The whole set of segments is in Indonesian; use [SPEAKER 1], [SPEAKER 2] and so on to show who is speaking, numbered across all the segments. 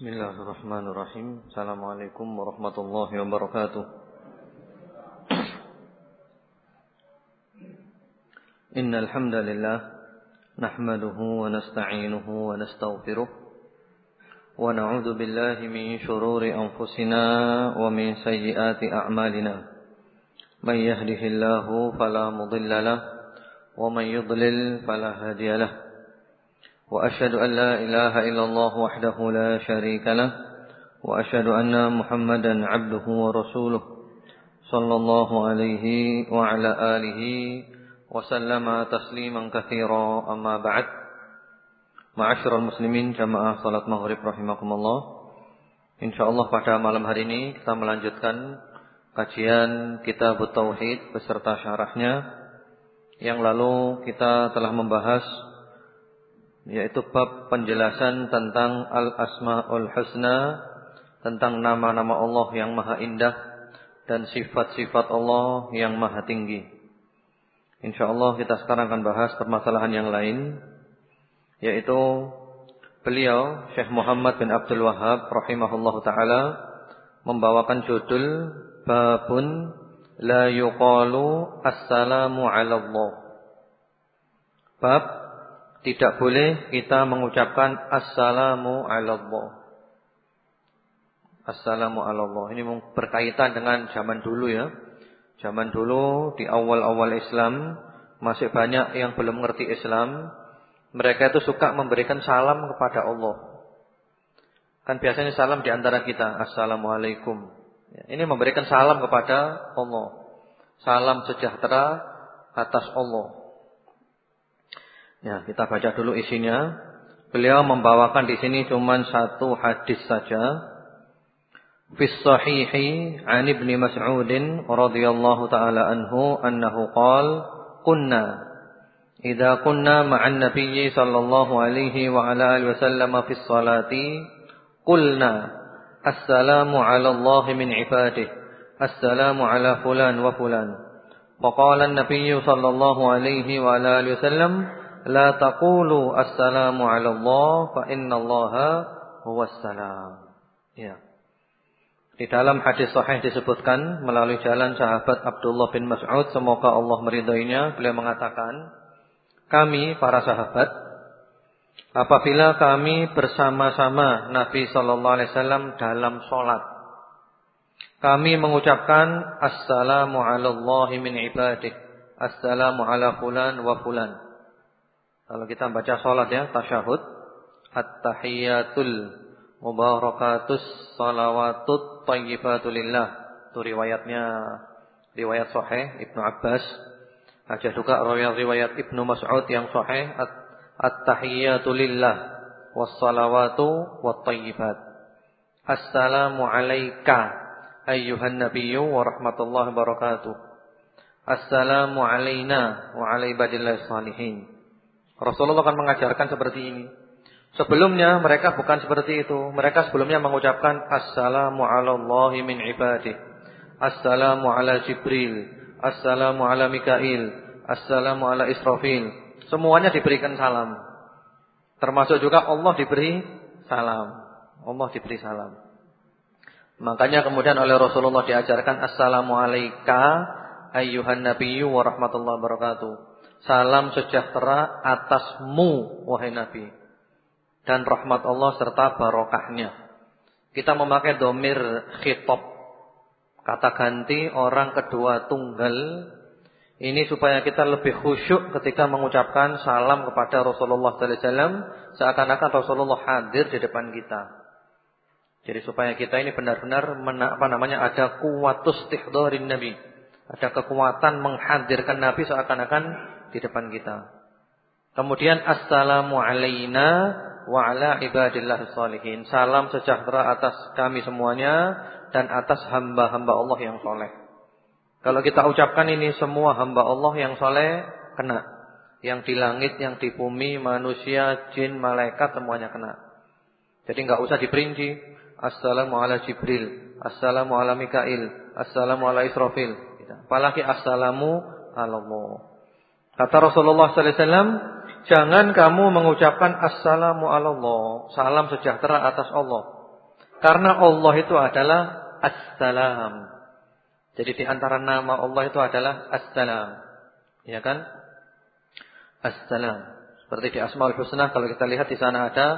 [SPEAKER 1] Bismillahirrahmanirrahim. Assalamualaikum warahmatullahi wabarakatuh. Innal hamdalillah wa nasta'inuhu wa nastaghfiruh wa na'udzu billahi min shururi anfusina wa min sayyiati a'malina. May yahdihillahu fala mudilla lahu wa. وأشهد أن لا إله إلا الله وحده لا شريك له وأشهد أن محمدا عبده ورسوله صلى الله عليه وعلى آله وسلم تسليما كثيرا أما بعد معاشر المسلمين جماعة صلاة مغرب رحمكم الله إن شاء الله pada malam hari ini kita melanjutkan kajian kitab Tauhid beserta syarahnya yang lalu kita telah membahas yaitu bab penjelasan tentang al-asmaul husna tentang nama-nama Allah yang maha indah dan sifat-sifat Allah yang maha tinggi. Insyaallah kita sekarang akan bahas permasalahan yang lain yaitu beliau Syekh Muhammad bin Abdul Wahab rahimahullah taala membawakan judul babun la yuqalu assalamu ala Allah. Bab tidak boleh kita mengucapkan assalamu Allah. Assalamu Allah. Ini berkaitan dengan zaman dulu ya. Zaman dulu di awal-awal Islam masih banyak yang belum mengerti Islam. Mereka itu suka memberikan salam kepada Allah. Kan biasanya salam di antara kita, assalamualaikum. Ini memberikan salam kepada Allah. Salam sejahtera atas Allah. Ya, kita baca dulu isinya. Beliau membawakan di sini cuma satu hadis saja. Fi sahihi an Ibnu Mas'ud radhiyallahu taala anhu annahu qala kunna idza kunna ma'an nabiy sallallahu alaihi wa ala alihi wasallam fi sholati qulna assalamu ala Allah min ibadihi assalamu ala fulan wa fulan faqala an-nabiy sallallahu alaihi wa ala alihi wasallam la taqulu assalamu ala Allah fa innallaha huwas salam. Ya. Di dalam hadis sahih disebutkan melalui jalan sahabat Abdullah bin Mas'ud semoga Allah meridainya beliau mengatakan kami para sahabat apabila kami bersama-sama Nabi sallallahu alaihi wasallam dalam salat kami mengucapkan assalamu ala Allah min ibadih assalamu ala fulan wa fulan kalau kita baca sholat ya, tasyahud. At-tahiyatul mubarakatus salawatut tayyibatulillah. Itu riwayatnya riwayat sahih Ibnu Abbas. Ada juga riwayat Ibnu Mas'ud yang sahih At-tahiyatulillah wassalawatu wattayyibat. Assalamu alayka ayyuhan nabiyyu wa rahmatullahi wabarakatuh. Assalamu alayna wa ala ibadillahi salihin. Rasulullah akan mengajarkan seperti ini. Sebelumnya mereka bukan seperti itu. Mereka sebelumnya mengucapkan Assalamu ala min ibadih. Assalamu ala Jibril. Assalamu ala Mikail. Assalamu ala Israfil. Semuanya diberikan salam. Termasuk juga Allah diberi salam. Allah diberi salam. Makanya kemudian oleh Rasulullah diajarkan Assalamu alayka ayyuhan nabiyyu wa rahmatullahi wabarakatuh. Salam sejahtera atasmu wahai Nabi. Dan rahmat Allah serta barokahnya. Kita memakai domir khitab. Kata ganti orang kedua tunggal. Ini supaya kita lebih khusyuk ketika mengucapkan salam kepada Rasulullah sallallahu alaihi wasallam seakan-akan Rasulullah hadir di depan kita. Jadi supaya kita ini benar-benar apa namanya ada kuwatus tihdharin nabi. Ada kekuatan menghadirkan nabi seakan-akan di depan kita. Kemudian assalamu alaina wa ala ibadillah salihin. Salam sejahtera atas kami semuanya dan atas hamba-hamba Allah yang soleh. Kalau kita ucapkan ini semua hamba Allah yang soleh kena. Yang di langit, yang di bumi, manusia, jin, malaikat semuanya kena. Jadi nggak usah diperinci. Assalamu ala Jibril, Assalamu ala Mikail, Assalamu ala Israfil. Apalagi Assalamu ala Allah. Kata Rasulullah sallallahu alaihi wasallam, jangan kamu mengucapkan assalamu Allah, salam sejahtera atas Allah. Karena Allah itu adalah As-Salam. Jadi di antara nama Allah itu adalah As-Salam. Ya kan? As-Salam. Seperti di Asmaul Husna kalau kita lihat di sana ada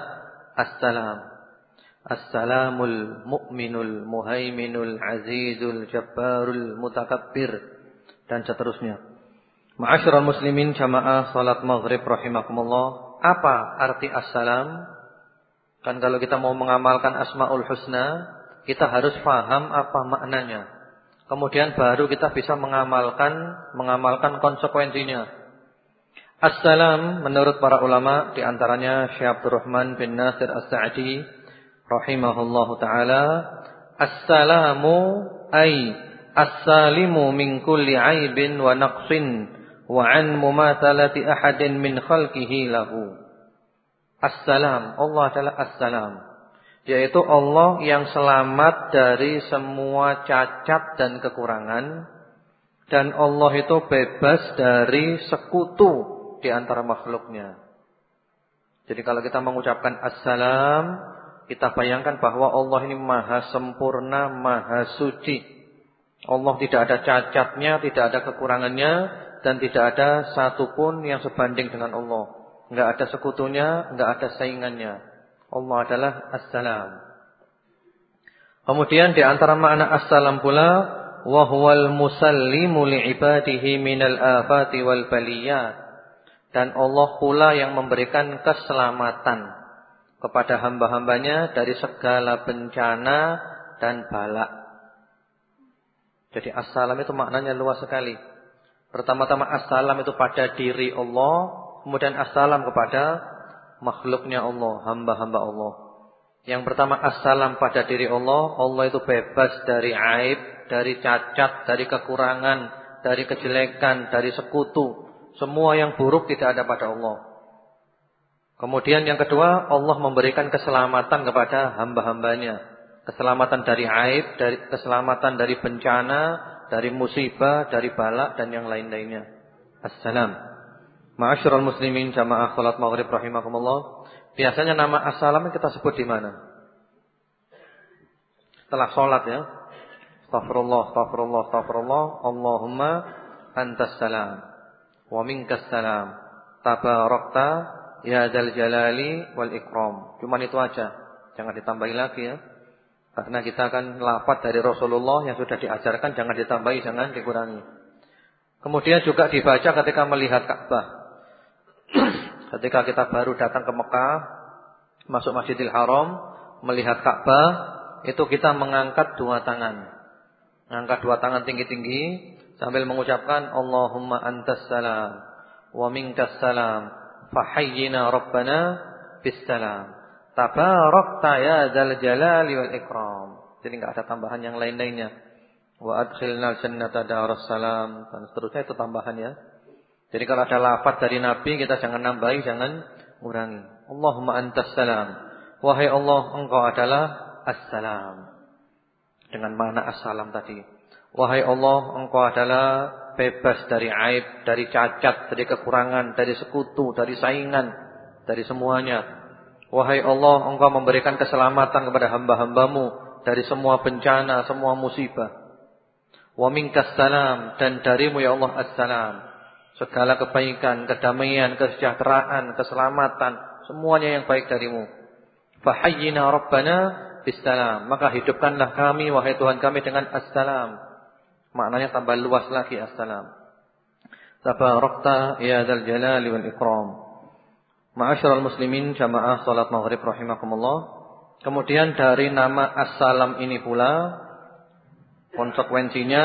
[SPEAKER 1] As-Salam. As-Salamul Mu'minul Muhaiminul Azizul Jabbarul Mutakabbir dan seterusnya. Ma'asyiral muslimin jamaah salat maghrib rahimakumullah. Apa arti As-Salam? Kan kalau kita mau mengamalkan Asmaul Husna, kita harus paham apa maknanya. Kemudian baru kita bisa mengamalkan mengamalkan konsekuensinya. Assalam menurut para ulama di antaranya Syekh Abdurrahman bin Nasir As-Sa'di rahimahullahu taala Assalamu ay as-salimu min kulli aibin wa naqsin wa an mumathalati ahadin min khalqihi lahu Assalam Allah adalah Assalam yaitu Allah yang selamat dari semua cacat dan kekurangan dan Allah itu bebas dari sekutu di antara makhluknya. Jadi kalau kita mengucapkan assalam, kita bayangkan bahwa Allah ini maha sempurna, maha suci. Allah tidak ada cacatnya, tidak ada kekurangannya, dan tidak ada satupun yang sebanding dengan Allah. Enggak ada sekutunya, enggak ada saingannya. Allah adalah assalam. Kemudian di antara makna assalam pula, wa huwal musallimu li'ibadihi minal afati wal baliyat dan Allah pula yang memberikan keselamatan kepada hamba-hambanya dari segala bencana dan balak. Jadi assalam itu maknanya luas sekali. Pertama-tama assalam itu pada diri Allah, kemudian assalam kepada makhluknya Allah, hamba-hamba Allah. Yang pertama assalam pada diri Allah, Allah itu bebas dari aib, dari cacat, dari kekurangan, dari kejelekan, dari sekutu, semua yang buruk tidak ada pada Allah. Kemudian yang kedua, Allah memberikan keselamatan kepada hamba-hambanya. Keselamatan dari aib, dari keselamatan dari bencana, dari musibah, dari balak dan yang lain-lainnya. Assalam. Ma'asyiral muslimin jamaah salat maghrib rahimakumullah. Biasanya nama assalam kita sebut di mana? Setelah salat ya. Astagfirullah, astagfirullah, astagfirullah. Allahumma antas salam wa minkas salam. Tabarakta ya dzal jalali wal ikram. Cuma itu aja. Jangan ditambahi lagi ya. Karena kita akan lafaz dari Rasulullah yang sudah diajarkan jangan ditambahi, jangan dikurangi. Kemudian juga dibaca ketika melihat Ka'bah. ketika kita baru datang ke Mekah, masuk Masjidil Haram, melihat Ka'bah, itu kita mengangkat dua tangan. Mengangkat dua tangan tinggi-tinggi sambil mengucapkan Allahumma antas salam wa minkas salam fahayyina rabbana bis salam tabarakta ya dzal jalali wal ikram. Jadi enggak ada tambahan yang lain-lainnya. Wa adkhilna jannata daras salam. Dan seterusnya itu tambahan ya. Jadi kalau ada lafaz dari nabi kita jangan nambahi jangan kurangi Allahumma antas salam. Wahai Allah engkau adalah assalam. Dengan mana assalam tadi. Wahai Allah, Engkau adalah bebas dari aib, dari cacat, dari kekurangan, dari sekutu, dari saingan, dari semuanya. Wahai Allah, Engkau memberikan keselamatan kepada hamba-hambamu dari semua bencana, semua musibah. Wa minkas salam dan darimu ya Allah assalam. Segala kebaikan, kedamaian, kesejahteraan, keselamatan, semuanya yang baik darimu. Fahayyina Rabbana bisalam. Maka hidupkanlah kami wahai Tuhan kami dengan assalam. Maknanya tambah luas lagi assalam. Tabarakta ya dzal jalali wal ikram. Ma'asyiral muslimin jamaah salat maghrib rahimakumullah. Kemudian dari nama assalam ini pula konsekuensinya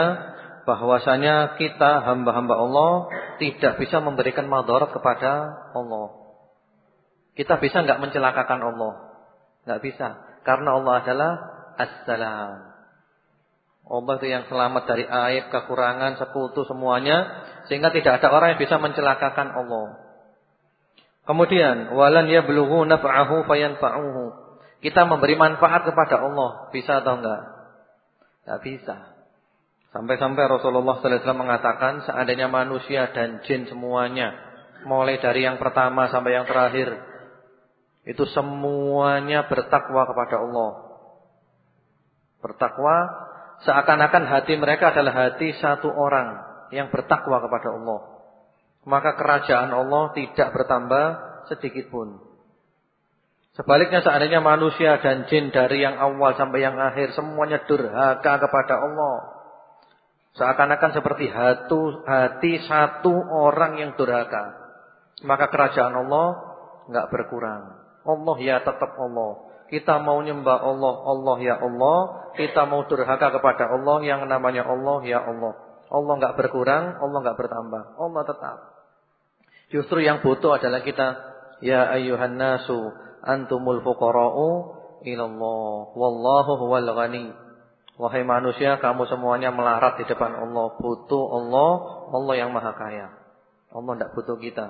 [SPEAKER 1] bahwasanya kita hamba-hamba Allah tidak bisa memberikan madarat kepada Allah. Kita bisa enggak mencelakakan Allah? Enggak bisa, karena Allah adalah Assalam. Allah itu yang selamat dari aib, kekurangan, sekutu semuanya sehingga tidak ada orang yang bisa mencelakakan Allah. Kemudian walan yablughu naf'ahu fayanfa'uhu. Kita memberi manfaat kepada Allah, bisa atau enggak? Enggak bisa. Sampai-sampai Rasulullah sallallahu alaihi wasallam mengatakan seandainya manusia dan jin semuanya mulai dari yang pertama sampai yang terakhir itu semuanya bertakwa kepada Allah Bertakwa seakan-akan hati mereka adalah hati satu orang yang bertakwa kepada Allah. Maka kerajaan Allah tidak bertambah sedikit pun. Sebaliknya seandainya manusia dan jin dari yang awal sampai yang akhir semuanya durhaka kepada Allah. Seakan-akan seperti hatu, hati satu orang yang durhaka. Maka kerajaan Allah enggak berkurang. Allah ya tetap Allah. Kita mau nyembah Allah, Allah ya Allah. Kita mau durhaka kepada Allah yang namanya Allah ya Allah. Allah enggak berkurang, Allah enggak bertambah. Allah tetap. Justru yang butuh adalah kita. Ya ayyuhan nasu antumul fuqara'u ilallah wallahu huwal ghani. Wahai manusia, kamu semuanya melarat di depan Allah, butuh Allah, Allah yang Maha Kaya. Allah tidak butuh kita.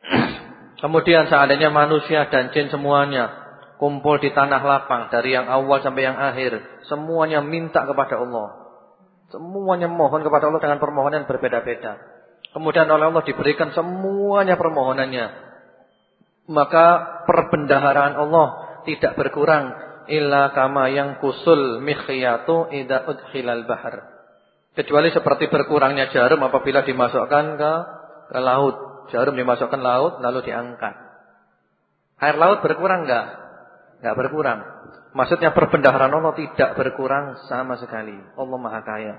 [SPEAKER 1] Kemudian seandainya manusia dan jin semuanya kumpul di tanah lapang dari yang awal sampai yang akhir, semuanya minta kepada Allah. Semuanya mohon kepada Allah dengan permohonan berbeda-beda. Kemudian oleh Allah diberikan semuanya permohonannya maka perbendaharaan Allah tidak berkurang illa kama yang kusul mikhyatu idza udkhilal bahar. Kecuali seperti berkurangnya jarum apabila dimasukkan ke ke laut. Jarum dimasukkan laut lalu diangkat. Air laut berkurang enggak? Enggak berkurang. Maksudnya perbendaharaan Allah tidak berkurang sama sekali. Allah Maha Kaya.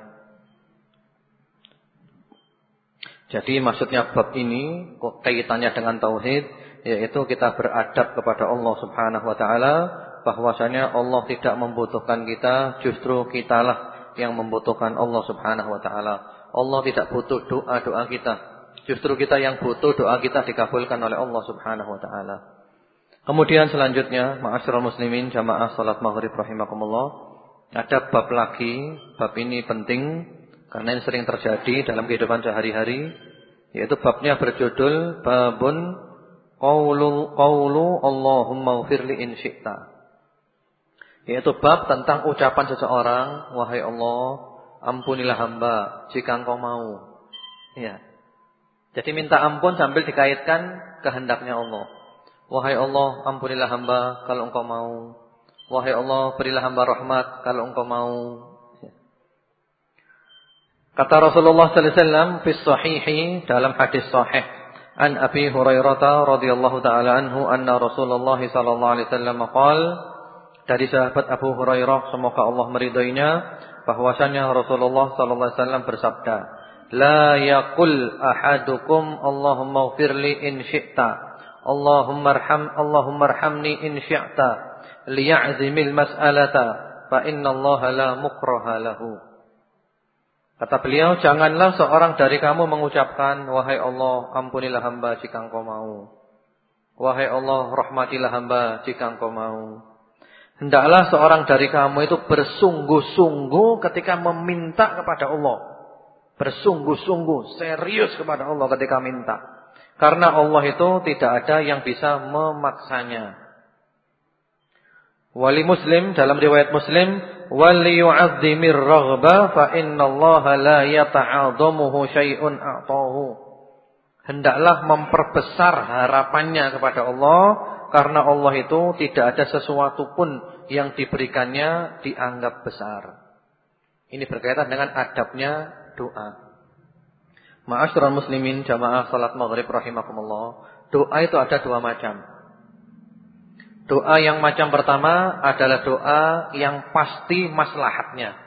[SPEAKER 1] Jadi maksudnya bab ini kok kaitannya dengan tauhid yaitu kita beradab kepada Allah Subhanahu wa taala bahwasanya Allah tidak membutuhkan kita, justru kitalah yang membutuhkan Allah Subhanahu wa taala. Allah tidak butuh doa-doa kita. Justru kita yang butuh doa kita dikabulkan oleh Allah Subhanahu wa taala. Kemudian selanjutnya, ma'asyiral muslimin jamaah salat maghrib rahimakumullah. Ada bab lagi, bab ini penting karena ini sering terjadi dalam kehidupan sehari-hari, yaitu babnya berjudul babun Qaulu qaulu Allahumma ufirli in. Yaitu bab tentang ucapan seseorang, wahai Allah, ampunilah hamba jika Engkau mau. Ya. Jadi minta ampun sambil dikaitkan kehendaknya Allah. Wahai Allah, ampunilah hamba kalau Engkau mau. Wahai Allah, berilah hamba rahmat kalau Engkau mau. Kata Rasulullah sallallahu alaihi wasallam fi sahihi dalam hadis sahih An Abi Hurairah radhiyallahu taala anhu anna Rasulullah sallallahu alaihi wasallam qaal dari sahabat Abu Hurairah semoga Allah meridainya bahwasanya Rasulullah sallallahu alaihi wasallam bersabda La yaqul ahadukum Allahumma ighfirli in syi'ta Allahumma arham Allahumma arhamni in syi'ta liya'zimil mas'alata fa inna Allah la mukraha lahu Kata beliau, janganlah seorang dari kamu mengucapkan, Wahai Allah, ampunilah hamba jika engkau mau. Wahai Allah, rahmatilah hamba jika engkau mau. Hendaklah seorang dari kamu itu bersungguh-sungguh ketika meminta kepada Allah. Bersungguh-sungguh, serius kepada Allah ketika minta. Karena Allah itu tidak ada yang bisa memaksanya. Wali Muslim dalam riwayat Muslim waliyu'azzimir raghba fa innallaha la yata'adhamuhu syai'un a'tahu. Hendaklah memperbesar harapannya kepada Allah karena Allah itu tidak ada sesuatu pun yang diberikannya dianggap besar. Ini berkaitan dengan adabnya doa. Ma'asyiral muslimin jamaah salat maghrib rahimakumullah. Doa itu ada dua macam. Doa yang macam pertama adalah doa yang pasti maslahatnya.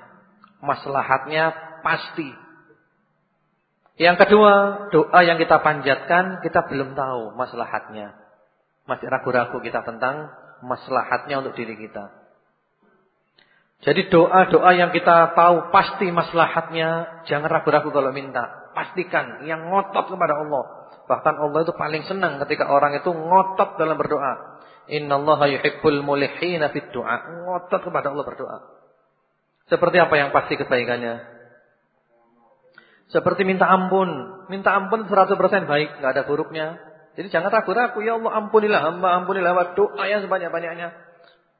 [SPEAKER 1] Maslahatnya pasti. Yang kedua, doa yang kita panjatkan kita belum tahu maslahatnya. Masih ragu-ragu kita tentang maslahatnya untuk diri kita. Jadi doa-doa yang kita tahu pasti maslahatnya, jangan ragu-ragu kalau minta. Pastikan yang ngotot kepada Allah. Bahkan Allah itu paling senang ketika orang itu ngotot dalam berdoa. Innallaha yuhibbul mulihina fid du'a. Ngotot kepada Allah berdoa. Seperti apa yang pasti kebaikannya? Seperti minta ampun. Minta ampun 100% baik, enggak ada buruknya. Jadi jangan ragu-ragu, ya Allah ampunilah hamba, ampunilah hamba. Doa yang sebanyak-banyaknya.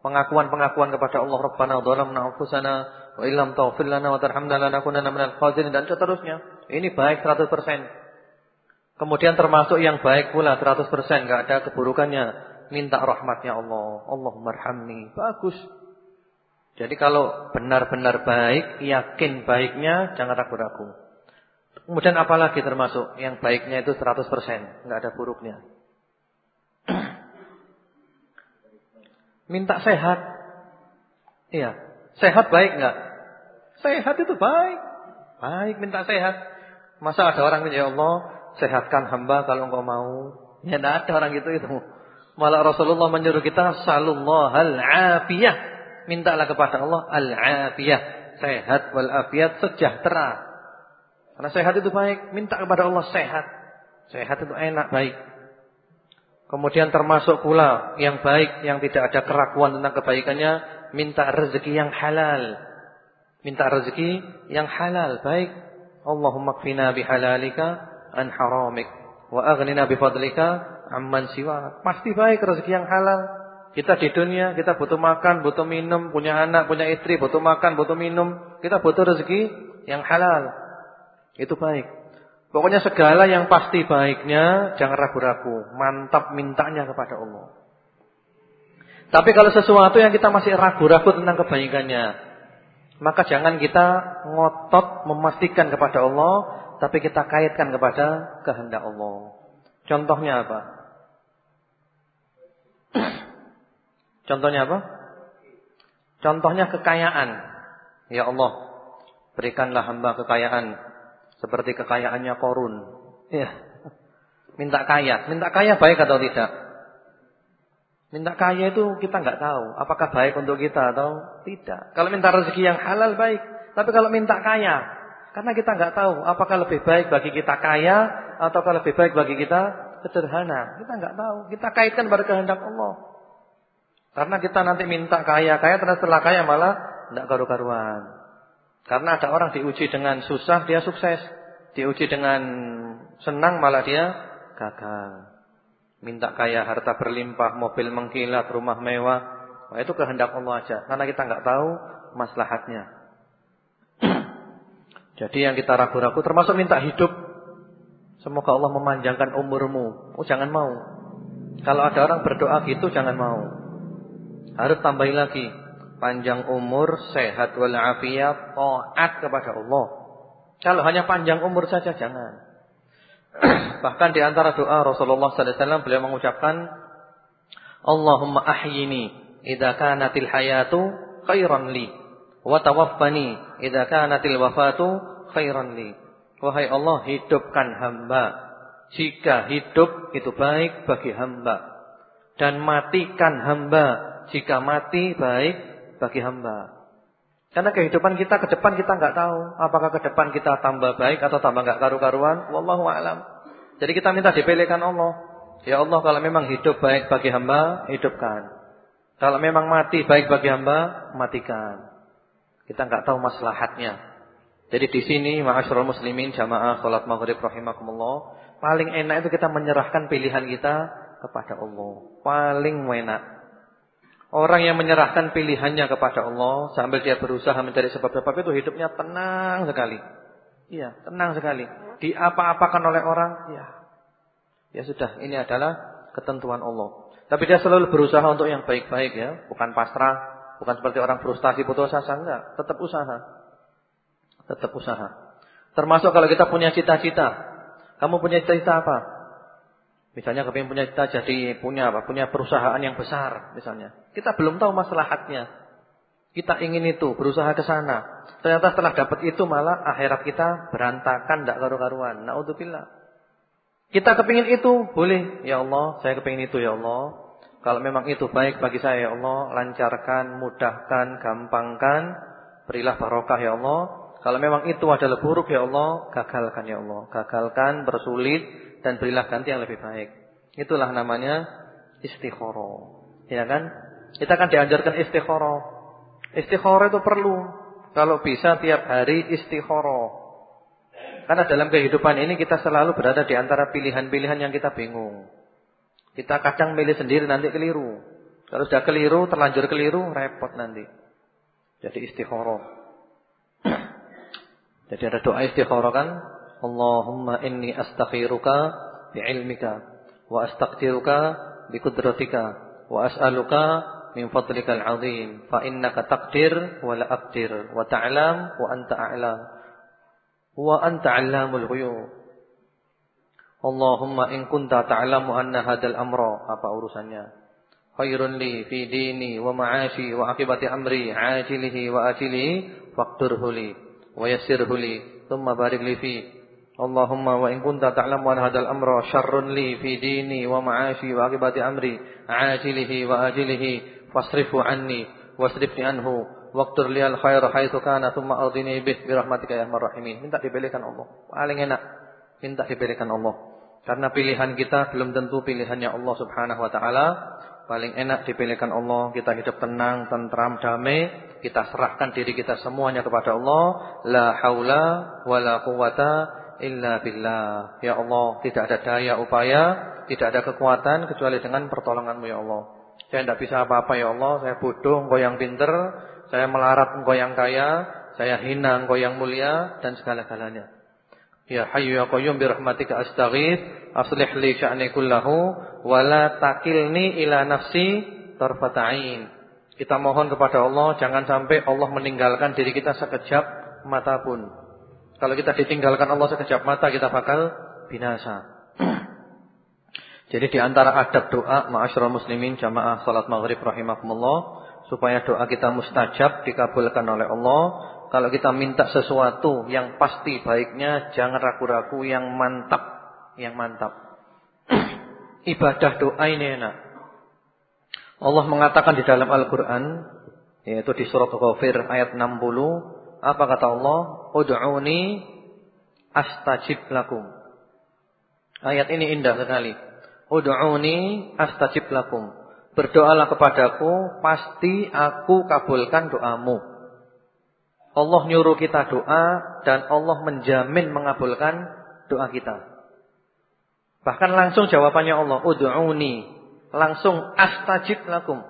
[SPEAKER 1] Pengakuan-pengakuan kepada Allah Rabbana dhalamna anfusana wa illam taghfir lana wa tarhamna lanakunanna minal khasirin dan seterusnya. Ini baik 100%. Kemudian termasuk yang baik pula 100%, enggak ada keburukannya minta rahmatnya Allah. Allahumma arhamni. Bagus. Jadi kalau benar-benar baik, yakin baiknya, jangan ragu-ragu. Kemudian apalagi termasuk yang baiknya itu 100%, enggak ada buruknya. Minta sehat. Iya, sehat baik enggak? Sehat itu baik. Baik minta sehat. Masa ada orang ya Allah, sehatkan hamba kalau engkau mau. Ya enggak ada orang gitu itu. Malah Rasulullah menyuruh kita al afiyah. Mintalah kepada Allah al-afiyah, sehat wal afiyat sejahtera. Karena sehat itu baik, minta kepada Allah sehat. Sehat itu enak, baik. Kemudian termasuk pula yang baik, yang tidak ada keraguan tentang kebaikannya, minta rezeki yang halal. Minta rezeki yang halal, baik. Allahumma kfina bihalalika an haramik. Wa aghnina bifadlika amman siwa. Pasti baik rezeki yang halal. Kita di dunia, kita butuh makan, butuh minum, punya anak, punya istri, butuh makan, butuh minum. Kita butuh rezeki yang halal. Itu baik. Pokoknya segala yang pasti baiknya jangan ragu-ragu, mantap mintanya kepada Allah. Tapi kalau sesuatu yang kita masih ragu-ragu tentang kebaikannya, maka jangan kita ngotot memastikan kepada Allah, tapi kita kaitkan kepada kehendak Allah. Contohnya apa? Contohnya apa? Contohnya kekayaan. Ya Allah, berikanlah hamba kekayaan seperti kekayaannya korun. Ya. Minta kaya. Minta kaya baik atau tidak? Minta kaya itu kita nggak tahu. Apakah baik untuk kita atau tidak. Kalau minta rezeki yang halal baik. Tapi kalau minta kaya. Karena kita nggak tahu. Apakah lebih baik bagi kita kaya. Ataukah lebih baik bagi kita sederhana. Kita nggak tahu. Kita kaitkan pada kehendak Allah. Karena kita nanti minta kaya. Kaya ternyata setelah kaya malah tidak karu-karuan. Karena ada orang diuji dengan susah dia sukses, diuji dengan senang malah dia gagal. Minta kaya, harta berlimpah, mobil mengkilat, rumah mewah, nah, itu kehendak Allah aja. Karena kita nggak tahu maslahatnya. Jadi yang kita ragu-ragu termasuk minta hidup. Semoga Allah memanjangkan umurmu. Oh jangan mau. Kalau ada orang berdoa gitu jangan mau. Harus tambahin lagi panjang umur, sehat walafiat, taat kepada Allah. Kalau hanya panjang umur saja jangan. Bahkan di antara doa Rasulullah sallallahu alaihi wasallam beliau mengucapkan Allahumma ahyini idza kanatil hayatu khairan li wa tawaffani idza kanatil wafatu khairan li. Wahai Allah, hidupkan hamba jika hidup itu baik bagi hamba dan matikan hamba jika mati baik bagi hamba. Karena kehidupan kita ke depan kita nggak tahu apakah ke depan kita tambah baik atau tambah nggak karu-karuan. Wallahu a'lam. Jadi kita minta dipilihkan Allah. Ya Allah kalau memang hidup baik bagi hamba, hidupkan. Kalau memang mati baik bagi hamba, matikan. Kita nggak tahu maslahatnya. Jadi di sini ma'asyiral muslimin jamaah salat maghrib rahimakumullah, paling enak itu kita menyerahkan pilihan kita kepada Allah. Paling enak. Orang yang menyerahkan pilihannya kepada Allah sambil dia berusaha mencari sebab-sebab itu hidupnya tenang sekali. Iya, tenang sekali. Diapa-apakan oleh orang, ya. Ya sudah, ini adalah ketentuan Allah. Tapi dia selalu berusaha untuk yang baik-baik ya, bukan pasrah, bukan seperti orang frustasi putus asa enggak, tetap usaha. Tetap usaha. Termasuk kalau kita punya cita-cita. Kamu punya cita-cita apa? Misalnya kepingin punya cita jadi punya apa? Punya perusahaan yang besar misalnya. Kita belum tahu maslahatnya. Kita ingin itu, berusaha ke sana. Ternyata setelah dapat itu malah akhirat kita berantakan, tidak karu-karuan. Naudzubillah. Kita kepingin itu, boleh. Ya Allah, saya kepingin itu ya Allah. Kalau memang itu baik bagi saya ya Allah, lancarkan, mudahkan, gampangkan, berilah barokah ya Allah. Kalau memang itu adalah buruk ya Allah, gagalkan ya Allah. Gagalkan, bersulit, dan berilah ganti yang lebih baik. Itulah namanya istikharah. Ya kan? Kita akan diajarkan istikharah. Istikharah itu perlu. Kalau bisa tiap hari istikharah. Karena dalam kehidupan ini kita selalu berada di antara pilihan-pilihan yang kita bingung. Kita kadang milih sendiri nanti keliru. Kalau sudah keliru, terlanjur keliru, repot nanti. Jadi istikharah. Jadi ada doa istikharah kan? Allahumma inni astakhiruka bi'ilmika wa astaqdiruka biqudratika wa as'aluka min fadlikal azim. Fa innaka taqdir wa la aqdir wa ta'lam wa anta a'lam. Wa anta 'allamul ghuyub. Allahumma in kunta ta'lamu anna hadzal amra. Apa urusannya? Khairun li fi dini wa ma'ashi wa akibati amri ajilihi wa ajilihi faqdirhu li li fi. Allahumma wa in kunta ta'lamu anna hadzal amra syarrun li fi dini wa ma'ashi wa akibati amri ajilihi wa ajilihi fasrifu anni wasrifni anhu waqtur al khair haitsu kana thumma ardini bih bi rahmatika ya arhamar minta dipilihkan Allah. Paling enak minta dipilihkan Allah. Karena pilihan kita belum tentu pilihannya Allah Subhanahu wa taala. Paling enak dipilihkan Allah kita hidup tenang tentram damai kita serahkan diri kita semuanya kepada Allah la haula wala quwata illa billah. Ya Allah, tidak ada daya upaya, tidak ada kekuatan kecuali dengan pertolonganmu ya Allah. Saya tidak bisa apa-apa ya Allah, saya bodoh, engkau yang pinter, saya melarat, engkau yang kaya, saya hina, engkau yang mulia, dan segala-galanya. Ya Hayyu ya Qayyum bi rahmatika astaghith, aslih li sya'ni kullahu, wa la takilni ila nafsi tarfata'in. Kita mohon kepada Allah, jangan sampai Allah meninggalkan diri kita sekejap mata pun. Kalau kita ditinggalkan Allah sekejap mata kita bakal binasa. Jadi di antara adab doa ma'asyiral muslimin jamaah salat maghrib rahimakumullah supaya doa kita mustajab dikabulkan oleh Allah. Kalau kita minta sesuatu yang pasti baiknya jangan ragu-ragu yang mantap, yang mantap. Ibadah doa ini enak. Allah mengatakan di dalam Al-Qur'an yaitu di surat Ghafir ayat 60 apa kata Allah? Ud'uni astajib lakum. Ayat ini indah sekali. Ud'uni astajib lakum. Berdoalah kepadaku, pasti aku kabulkan doamu. Allah nyuruh kita doa dan Allah menjamin mengabulkan doa kita. Bahkan langsung jawabannya Allah, ud'uni. Langsung astajib lakum.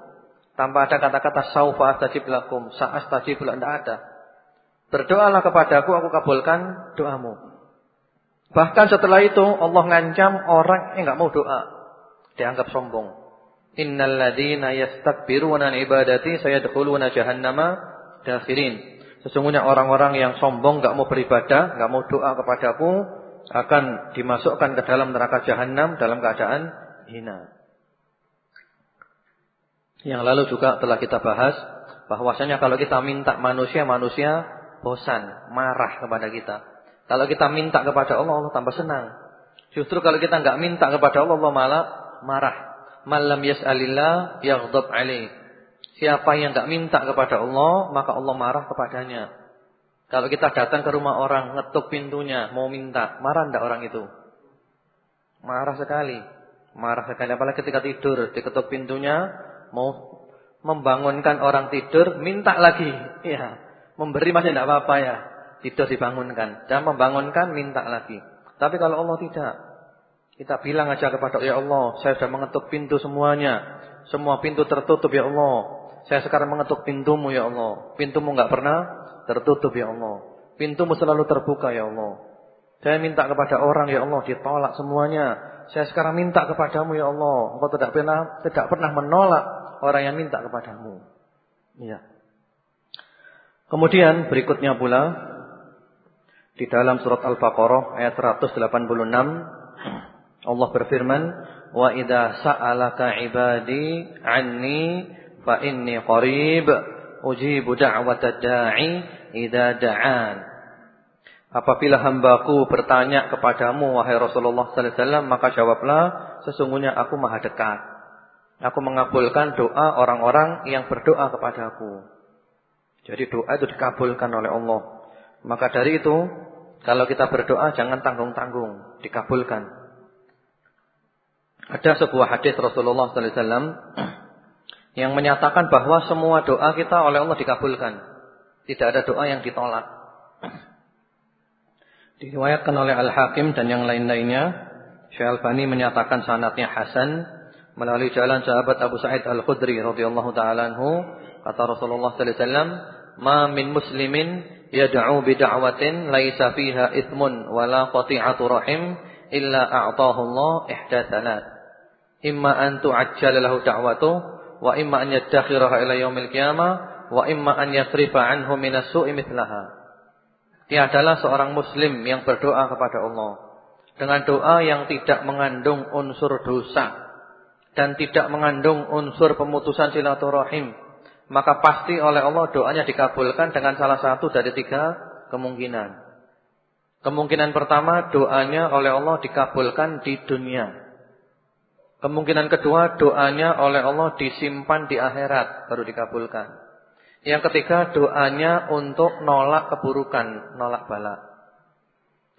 [SPEAKER 1] Tanpa ada kata-kata saufa astajib lakum, sa'astajib lakum, tidak ada. Berdoalah kepadaku, aku kabulkan doamu. Bahkan setelah itu Allah ngancam orang yang enggak mau doa. Dianggap sombong. Innal ladzina yastakbiruna an ibadati sayadkhuluna jahannama dakhirin. Sesungguhnya orang-orang yang sombong enggak mau beribadah, enggak mau doa kepadaku akan dimasukkan ke dalam neraka jahanam dalam keadaan hina. Yang lalu juga telah kita bahas bahwasanya kalau kita minta manusia, manusia bosan, marah kepada kita. Kalau kita minta kepada Allah, Allah tambah senang. Justru kalau kita enggak minta kepada Allah, Allah malah marah. Malam yas'alillah yaghdab alaih. Siapa yang enggak minta kepada Allah, maka Allah marah kepadanya. Kalau kita datang ke rumah orang, ngetuk pintunya, mau minta, marah enggak orang itu? Marah sekali. Marah sekali apalagi ketika tidur, diketuk pintunya, mau membangunkan orang tidur, minta lagi. Ya. Memberi masih tidak apa-apa ya. Tidur dibangunkan. Dan membangunkan minta lagi. Tapi kalau Allah tidak. Kita bilang aja kepada Ya Allah. Saya sudah mengetuk pintu semuanya. Semua pintu tertutup ya Allah. Saya sekarang mengetuk pintumu ya Allah. Pintumu enggak pernah tertutup ya Allah. Pintumu selalu terbuka ya Allah. Saya minta kepada orang ya Allah ditolak semuanya. Saya sekarang minta kepadamu ya Allah. Engkau tidak pernah tidak pernah menolak orang yang minta kepadamu. Iya. Kemudian berikutnya pula di dalam surat Al-Baqarah ayat 186 Allah berfirman wa idza sa'alaka ibadi anni fa inni qarib ujibu da'watad da'i idza da'an Apabila hambaku bertanya kepadamu wahai Rasulullah sallallahu alaihi wasallam maka jawablah sesungguhnya aku Maha dekat Aku mengabulkan doa orang-orang yang berdoa kepadaku jadi doa itu dikabulkan oleh Allah. Maka dari itu, kalau kita berdoa jangan tanggung-tanggung, dikabulkan. Ada sebuah hadis Rasulullah wasallam yang menyatakan bahwa semua doa kita oleh Allah dikabulkan. Tidak ada doa yang ditolak. Diriwayatkan oleh Al-Hakim dan yang lain-lainnya, Syekh Albani menyatakan sanatnya hasan melalui jalan sahabat Abu Sa'id Al-Khudri radhiyallahu taala anhu Kata Rasulullah sallallahu alaihi wasallam, "Ma min muslimin yad'u bi da'watin laisa fiha ithmun wala qati'atu rahim illa a'tahu Allah ihda thalat. Imma an tu'ajjala lahu da'watuhu wa imma an yadakhiraha ila yaumil qiyamah wa imma an yasrifa anhu minas su'i mithlaha. Dia adalah seorang muslim yang berdoa kepada Allah dengan doa yang tidak mengandung unsur dosa dan tidak mengandung unsur pemutusan silaturahim, maka pasti oleh Allah doanya dikabulkan dengan salah satu dari tiga kemungkinan. Kemungkinan pertama doanya oleh Allah dikabulkan di dunia. Kemungkinan kedua doanya oleh Allah disimpan di akhirat baru dikabulkan. Yang ketiga doanya untuk nolak keburukan, nolak bala.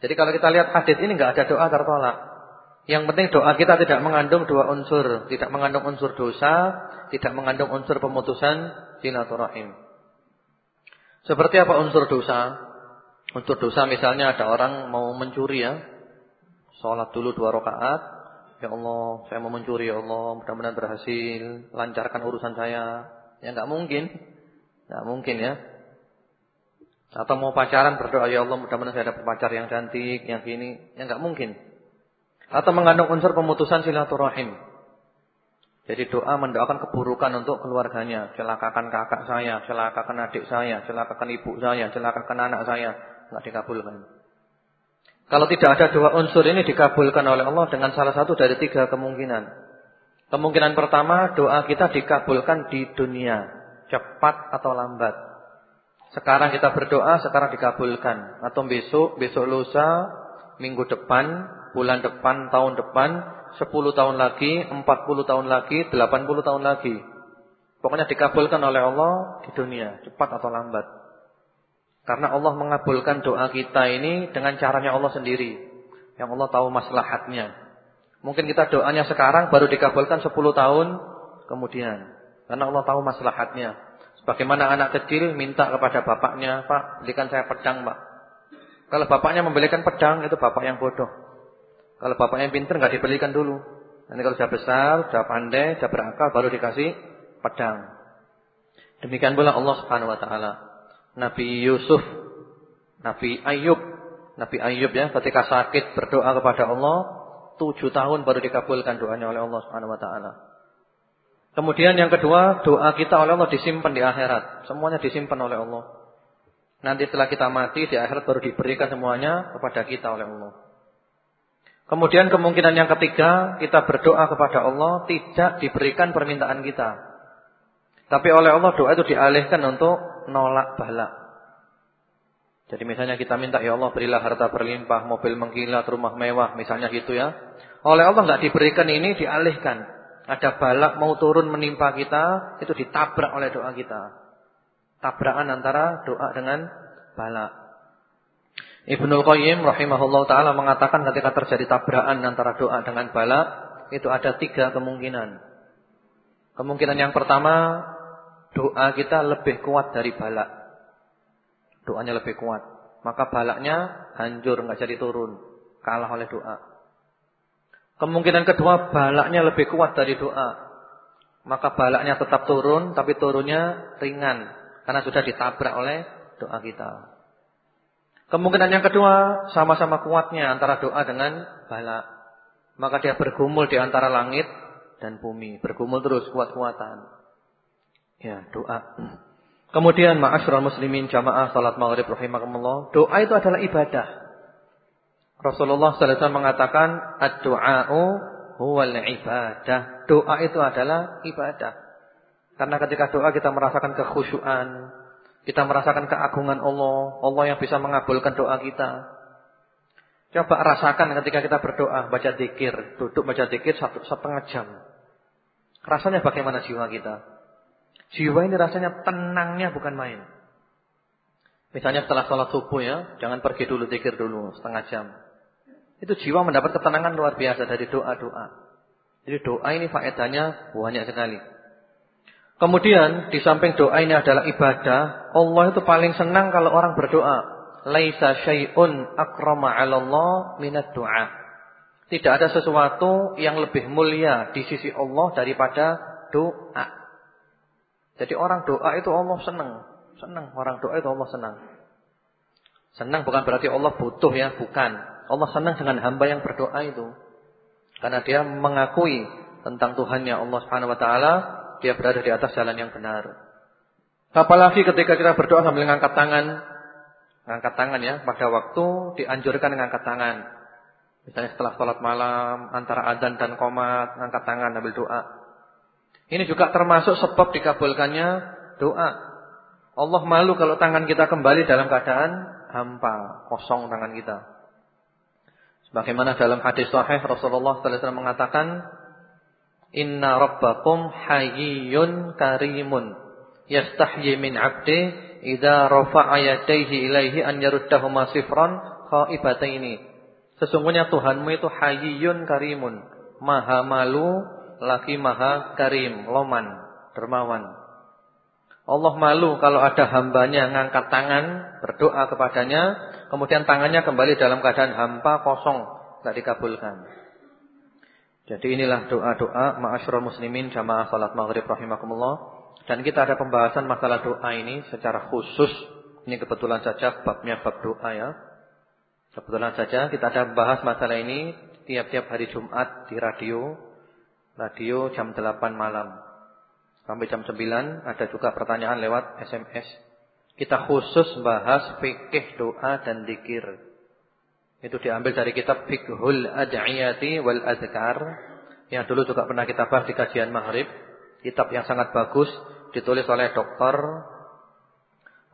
[SPEAKER 1] Jadi kalau kita lihat hadis ini nggak ada doa tertolak. Yang penting doa kita tidak mengandung dua unsur, tidak mengandung unsur dosa, tidak mengandung unsur pemutusan silaturahim. Seperti apa unsur dosa? Unsur dosa misalnya ada orang mau mencuri ya. Sholat dulu dua rakaat. Ya Allah, saya mau mencuri ya Allah, mudah-mudahan berhasil, lancarkan urusan saya. Ya nggak mungkin. Tidak mungkin ya. Atau mau pacaran berdoa ya Allah mudah-mudahan saya dapat pacar yang cantik, yang gini, yang enggak mungkin. Atau mengandung unsur pemutusan silaturahim. Jadi doa mendoakan keburukan untuk keluarganya, celakakan kakak saya, celakakan adik saya, celakakan ibu saya, celakakan anak saya, enggak dikabulkan. Kalau tidak ada dua unsur ini dikabulkan oleh Allah dengan salah satu dari tiga kemungkinan. Kemungkinan pertama doa kita dikabulkan di dunia cepat atau lambat. Sekarang kita berdoa, sekarang dikabulkan. Atau besok, besok lusa, minggu depan, bulan depan, tahun depan, 10 tahun lagi, 40 tahun lagi, 80 tahun lagi. Pokoknya dikabulkan oleh Allah di dunia, cepat atau lambat. Karena Allah mengabulkan doa kita ini dengan caranya Allah sendiri. Yang Allah tahu maslahatnya. Mungkin kita doanya sekarang baru dikabulkan 10 tahun kemudian. Karena Allah tahu maslahatnya. Bagaimana anak kecil minta kepada bapaknya, Pak, belikan saya pedang, Pak. Kalau bapaknya membelikan pedang, itu bapak yang bodoh. Kalau bapaknya pintar, nggak dibelikan dulu. Nanti kalau sudah besar, sudah pandai, sudah berakal, baru dikasih pedang. Demikian pula Allah Subhanahu Wa Taala. Nabi Yusuf, Nabi Ayub, Nabi Ayub ya, ketika sakit berdoa kepada Allah, tujuh tahun baru dikabulkan doanya oleh Allah Subhanahu Wa Taala. Kemudian yang kedua, doa kita oleh Allah disimpan di akhirat. Semuanya disimpan oleh Allah. Nanti setelah kita mati di akhirat baru diberikan semuanya kepada kita oleh Allah. Kemudian kemungkinan yang ketiga, kita berdoa kepada Allah tidak diberikan permintaan kita. Tapi oleh Allah doa itu dialihkan untuk nolak bala. Jadi misalnya kita minta ya Allah berilah harta berlimpah, mobil mengkilat, rumah mewah, misalnya gitu ya. Oleh Allah nggak diberikan ini dialihkan ada balak mau turun menimpa kita, itu ditabrak oleh doa kita. Tabrakan antara doa dengan balak. Ibnul Qayyim rahimahullah taala mengatakan ketika terjadi tabrakan antara doa dengan balak, itu ada tiga kemungkinan. Kemungkinan yang pertama, doa kita lebih kuat dari balak. Doanya lebih kuat. Maka balaknya hancur, nggak jadi turun. Kalah oleh doa. Kemungkinan kedua balaknya lebih kuat dari doa. Maka balaknya tetap turun tapi turunnya ringan karena sudah ditabrak oleh doa kita. Kemungkinan yang kedua sama-sama kuatnya antara doa dengan balak. Maka dia bergumul di antara langit dan bumi, bergumul terus kuat-kuatan. Ya, doa. Kemudian ma'asyiral muslimin jamaah salat maghrib rahimakumullah, doa itu adalah ibadah. Rasulullah SAW mengatakan ad-du'a'u huwal ibadah. Doa itu adalah ibadah. Karena ketika doa kita merasakan kekhusyuan, kita merasakan keagungan Allah, Allah yang bisa mengabulkan doa kita. Coba rasakan ketika kita berdoa, baca zikir, duduk baca zikir satu setengah jam. Rasanya bagaimana jiwa kita? Jiwa ini rasanya tenangnya bukan main. Misalnya setelah sholat subuh ya, jangan pergi dulu zikir dulu setengah jam. Itu jiwa mendapat ketenangan luar biasa dari doa-doa. Jadi doa ini faedahnya banyak sekali. Kemudian di samping doa ini adalah ibadah, Allah itu paling senang kalau orang berdoa. Laisa syai'un akrama 'ala Allah minat doa. Tidak ada sesuatu yang lebih mulia di sisi Allah daripada doa. Jadi orang doa itu Allah senang. Senang orang doa itu Allah senang. Senang bukan berarti Allah butuh ya, bukan. Allah senang dengan hamba yang berdoa itu. Karena dia mengakui tentang Tuhannya Allah Subhanahu wa taala dia berada di atas jalan yang benar. Apalagi ketika kita berdoa sambil mengangkat tangan, mengangkat tangan ya, pada waktu dianjurkan mengangkat tangan. Misalnya setelah sholat malam, antara adzan dan komat, angkat tangan sambil doa. Ini juga termasuk sebab dikabulkannya doa. Allah malu kalau tangan kita kembali dalam keadaan hampa, kosong tangan kita. Sebagaimana dalam hadis sahih Rasulullah sallallahu alaihi wasallam mengatakan, "Inna rabbakum hayyun karimun, yastahyi min 'abdi idza rafa'a yadayhi ilaihi an yaruddahuma sifran khaibataini." Sesungguhnya Tuhanmu itu hayyun karimun, maha malu lagi maha karim, loman, dermawan. Allah malu kalau ada hambanya ngangkat tangan, berdoa kepadanya, kemudian tangannya kembali dalam keadaan hampa, kosong, tidak dikabulkan. Jadi inilah doa-doa ma'asyiral muslimin jamaah salat maghrib rahimakumullah. Dan kita ada pembahasan masalah doa ini secara khusus. Ini kebetulan saja babnya bab doa ya. Kebetulan saja kita ada bahas masalah ini tiap-tiap hari Jumat di radio radio jam 8 malam. Sampai jam 9 ada juga pertanyaan lewat SMS. Kita khusus bahas fikih doa dan dikir. Itu diambil dari kitab Fiqhul Ad'iyati wal Azkar yang dulu juga pernah kita bahas di kajian Maghrib. Kitab yang sangat bagus ditulis oleh Dr.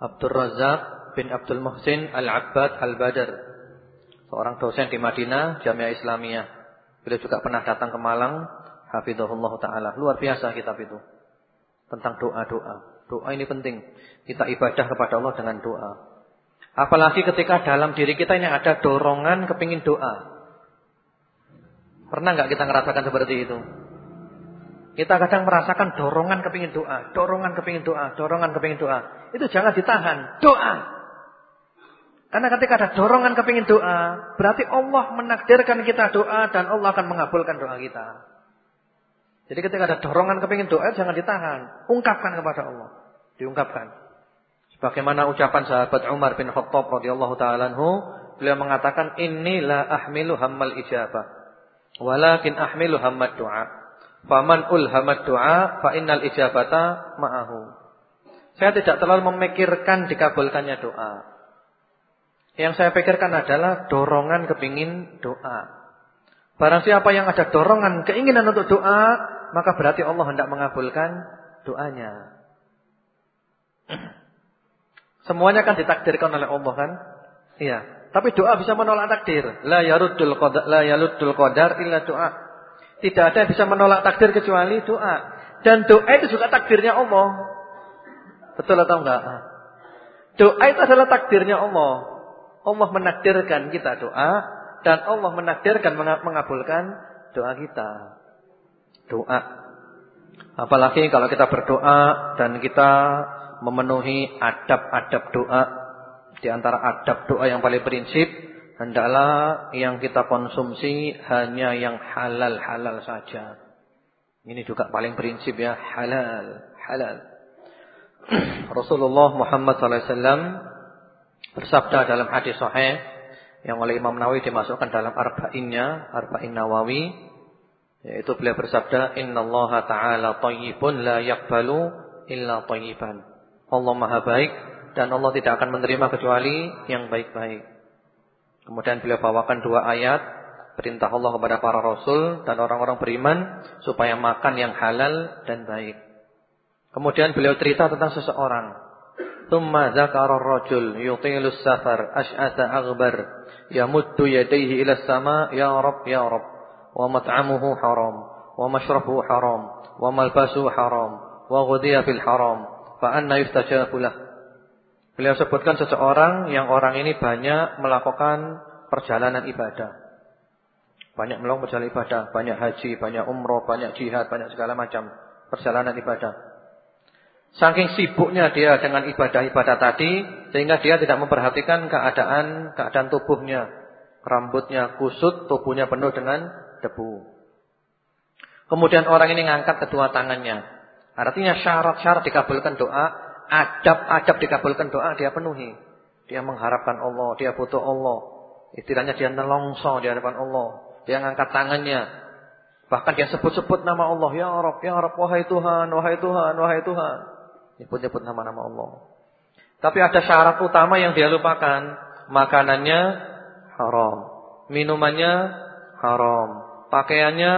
[SPEAKER 1] Abdul Razak bin Abdul Muhsin Al-Abbad Al-Badar. Seorang dosen di Madinah, Jamiah Islamiyah. Beliau juga pernah datang ke Malang Hafizahullah Ta'ala. Luar biasa kitab itu. Tentang doa-doa. Doa ini penting. Kita ibadah kepada Allah dengan doa. Apalagi ketika dalam diri kita ini ada dorongan kepingin doa. Pernah nggak kita merasakan seperti itu? Kita kadang merasakan dorongan kepingin doa. Dorongan kepingin doa. Dorongan kepingin doa. Itu jangan ditahan. Doa. Karena ketika ada dorongan kepingin doa. Berarti Allah menakdirkan kita doa. Dan Allah akan mengabulkan doa kita. Jadi ketika ada dorongan kepingin doa jangan ditahan, ungkapkan kepada Allah. Diungkapkan. Sebagaimana ucapan sahabat Umar bin Khattab radhiyallahu taala anhu, beliau mengatakan inilah ahmilu hammal ijabah, walakin ahmilu hammad du'a. Faman ulhamad du'a fa innal ijabata ma'ahu. Saya tidak terlalu memikirkan dikabulkannya doa. Yang saya pikirkan adalah dorongan kepingin doa. Barang siapa yang ada dorongan keinginan untuk doa, maka berarti Allah hendak mengabulkan doanya. Semuanya kan ditakdirkan oleh Allah kan? Iya. Tapi doa bisa menolak takdir. La yaruddul qadar la yaluddul qadar illa doa. Tidak ada yang bisa menolak takdir kecuali doa. Dan doa itu juga takdirnya Allah. Betul atau enggak? Doa itu adalah takdirnya Allah. Allah menakdirkan kita doa dan Allah menakdirkan mengabulkan doa kita doa. Apalagi kalau kita berdoa dan kita memenuhi adab-adab doa. Di antara adab doa yang paling prinsip hendaklah yang kita konsumsi hanya yang halal-halal saja. Ini juga paling prinsip ya, halal, halal. Rasulullah Muhammad SAW bersabda dalam hadis sahih yang oleh Imam Nawawi dimasukkan dalam arba'innya, arba'in Nawawi yaitu beliau bersabda, "Innallaha ta'ala thayyibun la yaqbalu illa thayyiban." Allah maha baik dan Allah tidak akan menerima kecuali yang baik-baik. Kemudian beliau bawakan dua ayat perintah Allah kepada para rasul dan orang-orang beriman supaya makan yang halal dan baik. Kemudian beliau cerita tentang seseorang. Tsumma zakara ar-rajul yutilus safar ash'asa aghbar yamuddu yadayhi ila as-sama ya rab ya rab wa mat'amuhu haram wa mashrabuhu haram wa malbasuhu haram wa ghudiya fil haram fa anna yustajabu lah Beliau sebutkan seseorang yang orang ini banyak melakukan perjalanan ibadah. Banyak melakukan perjalanan ibadah, banyak haji, banyak umroh, banyak jihad, banyak segala macam perjalanan ibadah. Saking sibuknya dia dengan ibadah-ibadah tadi sehingga dia tidak memperhatikan keadaan keadaan tubuhnya. Rambutnya kusut, tubuhnya penuh dengan debu. Kemudian orang ini ngangkat kedua tangannya. Artinya syarat-syarat dikabulkan doa, adab-adab dikabulkan doa dia penuhi. Dia mengharapkan Allah, dia butuh Allah. Istilahnya dia nelongso di hadapan Allah. Dia ngangkat tangannya. Bahkan dia sebut-sebut nama Allah, ya Rabb, ya Rabb, wahai Tuhan, wahai Tuhan, wahai Tuhan. Nyebut-nyebut nama-nama Allah. Tapi ada syarat utama yang dia lupakan. Makanannya haram. Minumannya haram. Pakaiannya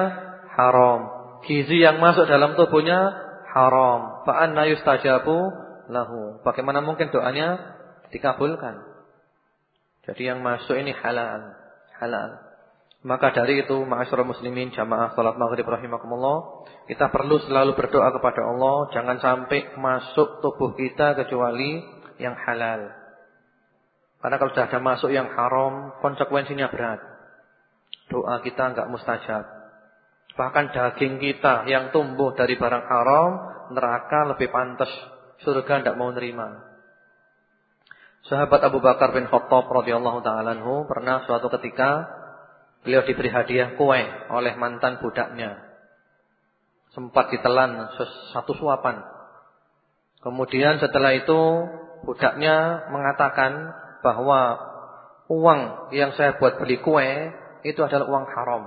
[SPEAKER 1] haram. Gizi yang masuk dalam tubuhnya haram. Fa'anna yustajabu lahu. Bagaimana mungkin doanya dikabulkan? Jadi yang masuk ini halal. Halal. Maka dari itu ma'asyiral muslimin jamaah salat maghrib rahimakumullah, kita perlu selalu berdoa kepada Allah jangan sampai masuk tubuh kita kecuali yang halal. Karena kalau sudah ada masuk yang haram, konsekuensinya berat. Doa kita enggak mustajab. Bahkan daging kita yang tumbuh dari barang haram, neraka lebih pantas. Surga enggak mau nerima. Sahabat Abu Bakar bin Khattab radhiyallahu taala pernah suatu ketika Beliau diberi hadiah kue oleh mantan budaknya. Sempat ditelan satu suapan. Kemudian setelah itu budaknya mengatakan bahwa uang yang saya buat beli kue itu adalah uang haram.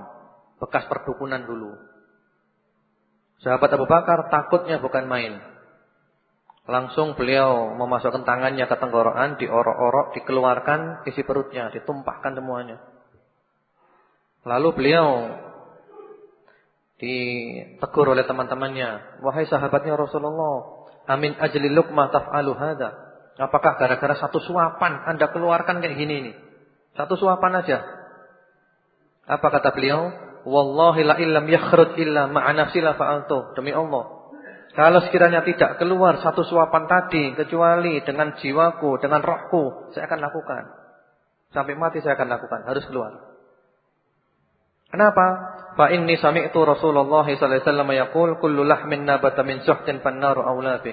[SPEAKER 1] Bekas perdukunan dulu. Sahabat Abu Bakar takutnya bukan main. Langsung beliau memasukkan tangannya ke tenggorokan, diorok-orok, dikeluarkan isi perutnya, ditumpahkan semuanya. Lalu beliau ditegur oleh teman-temannya, "Wahai sahabatnya Rasulullah, amin ajli luqmah taf'alu hadza?" Apakah gara-gara satu suapan Anda keluarkan kayak gini nih? Satu suapan aja. Apa kata beliau? Wallahi la illam yakhruj illa ma'a nafsi la fa'altu. Demi Allah. Kalau sekiranya tidak keluar satu suapan tadi kecuali dengan jiwaku, dengan rohku, saya akan lakukan. Sampai mati saya akan lakukan, harus keluar. Kenapa? Fa inni sami'tu Rasulullah sallallahu alaihi wasallam yaqul kullu lahmin nabata min suhtin fannaru aula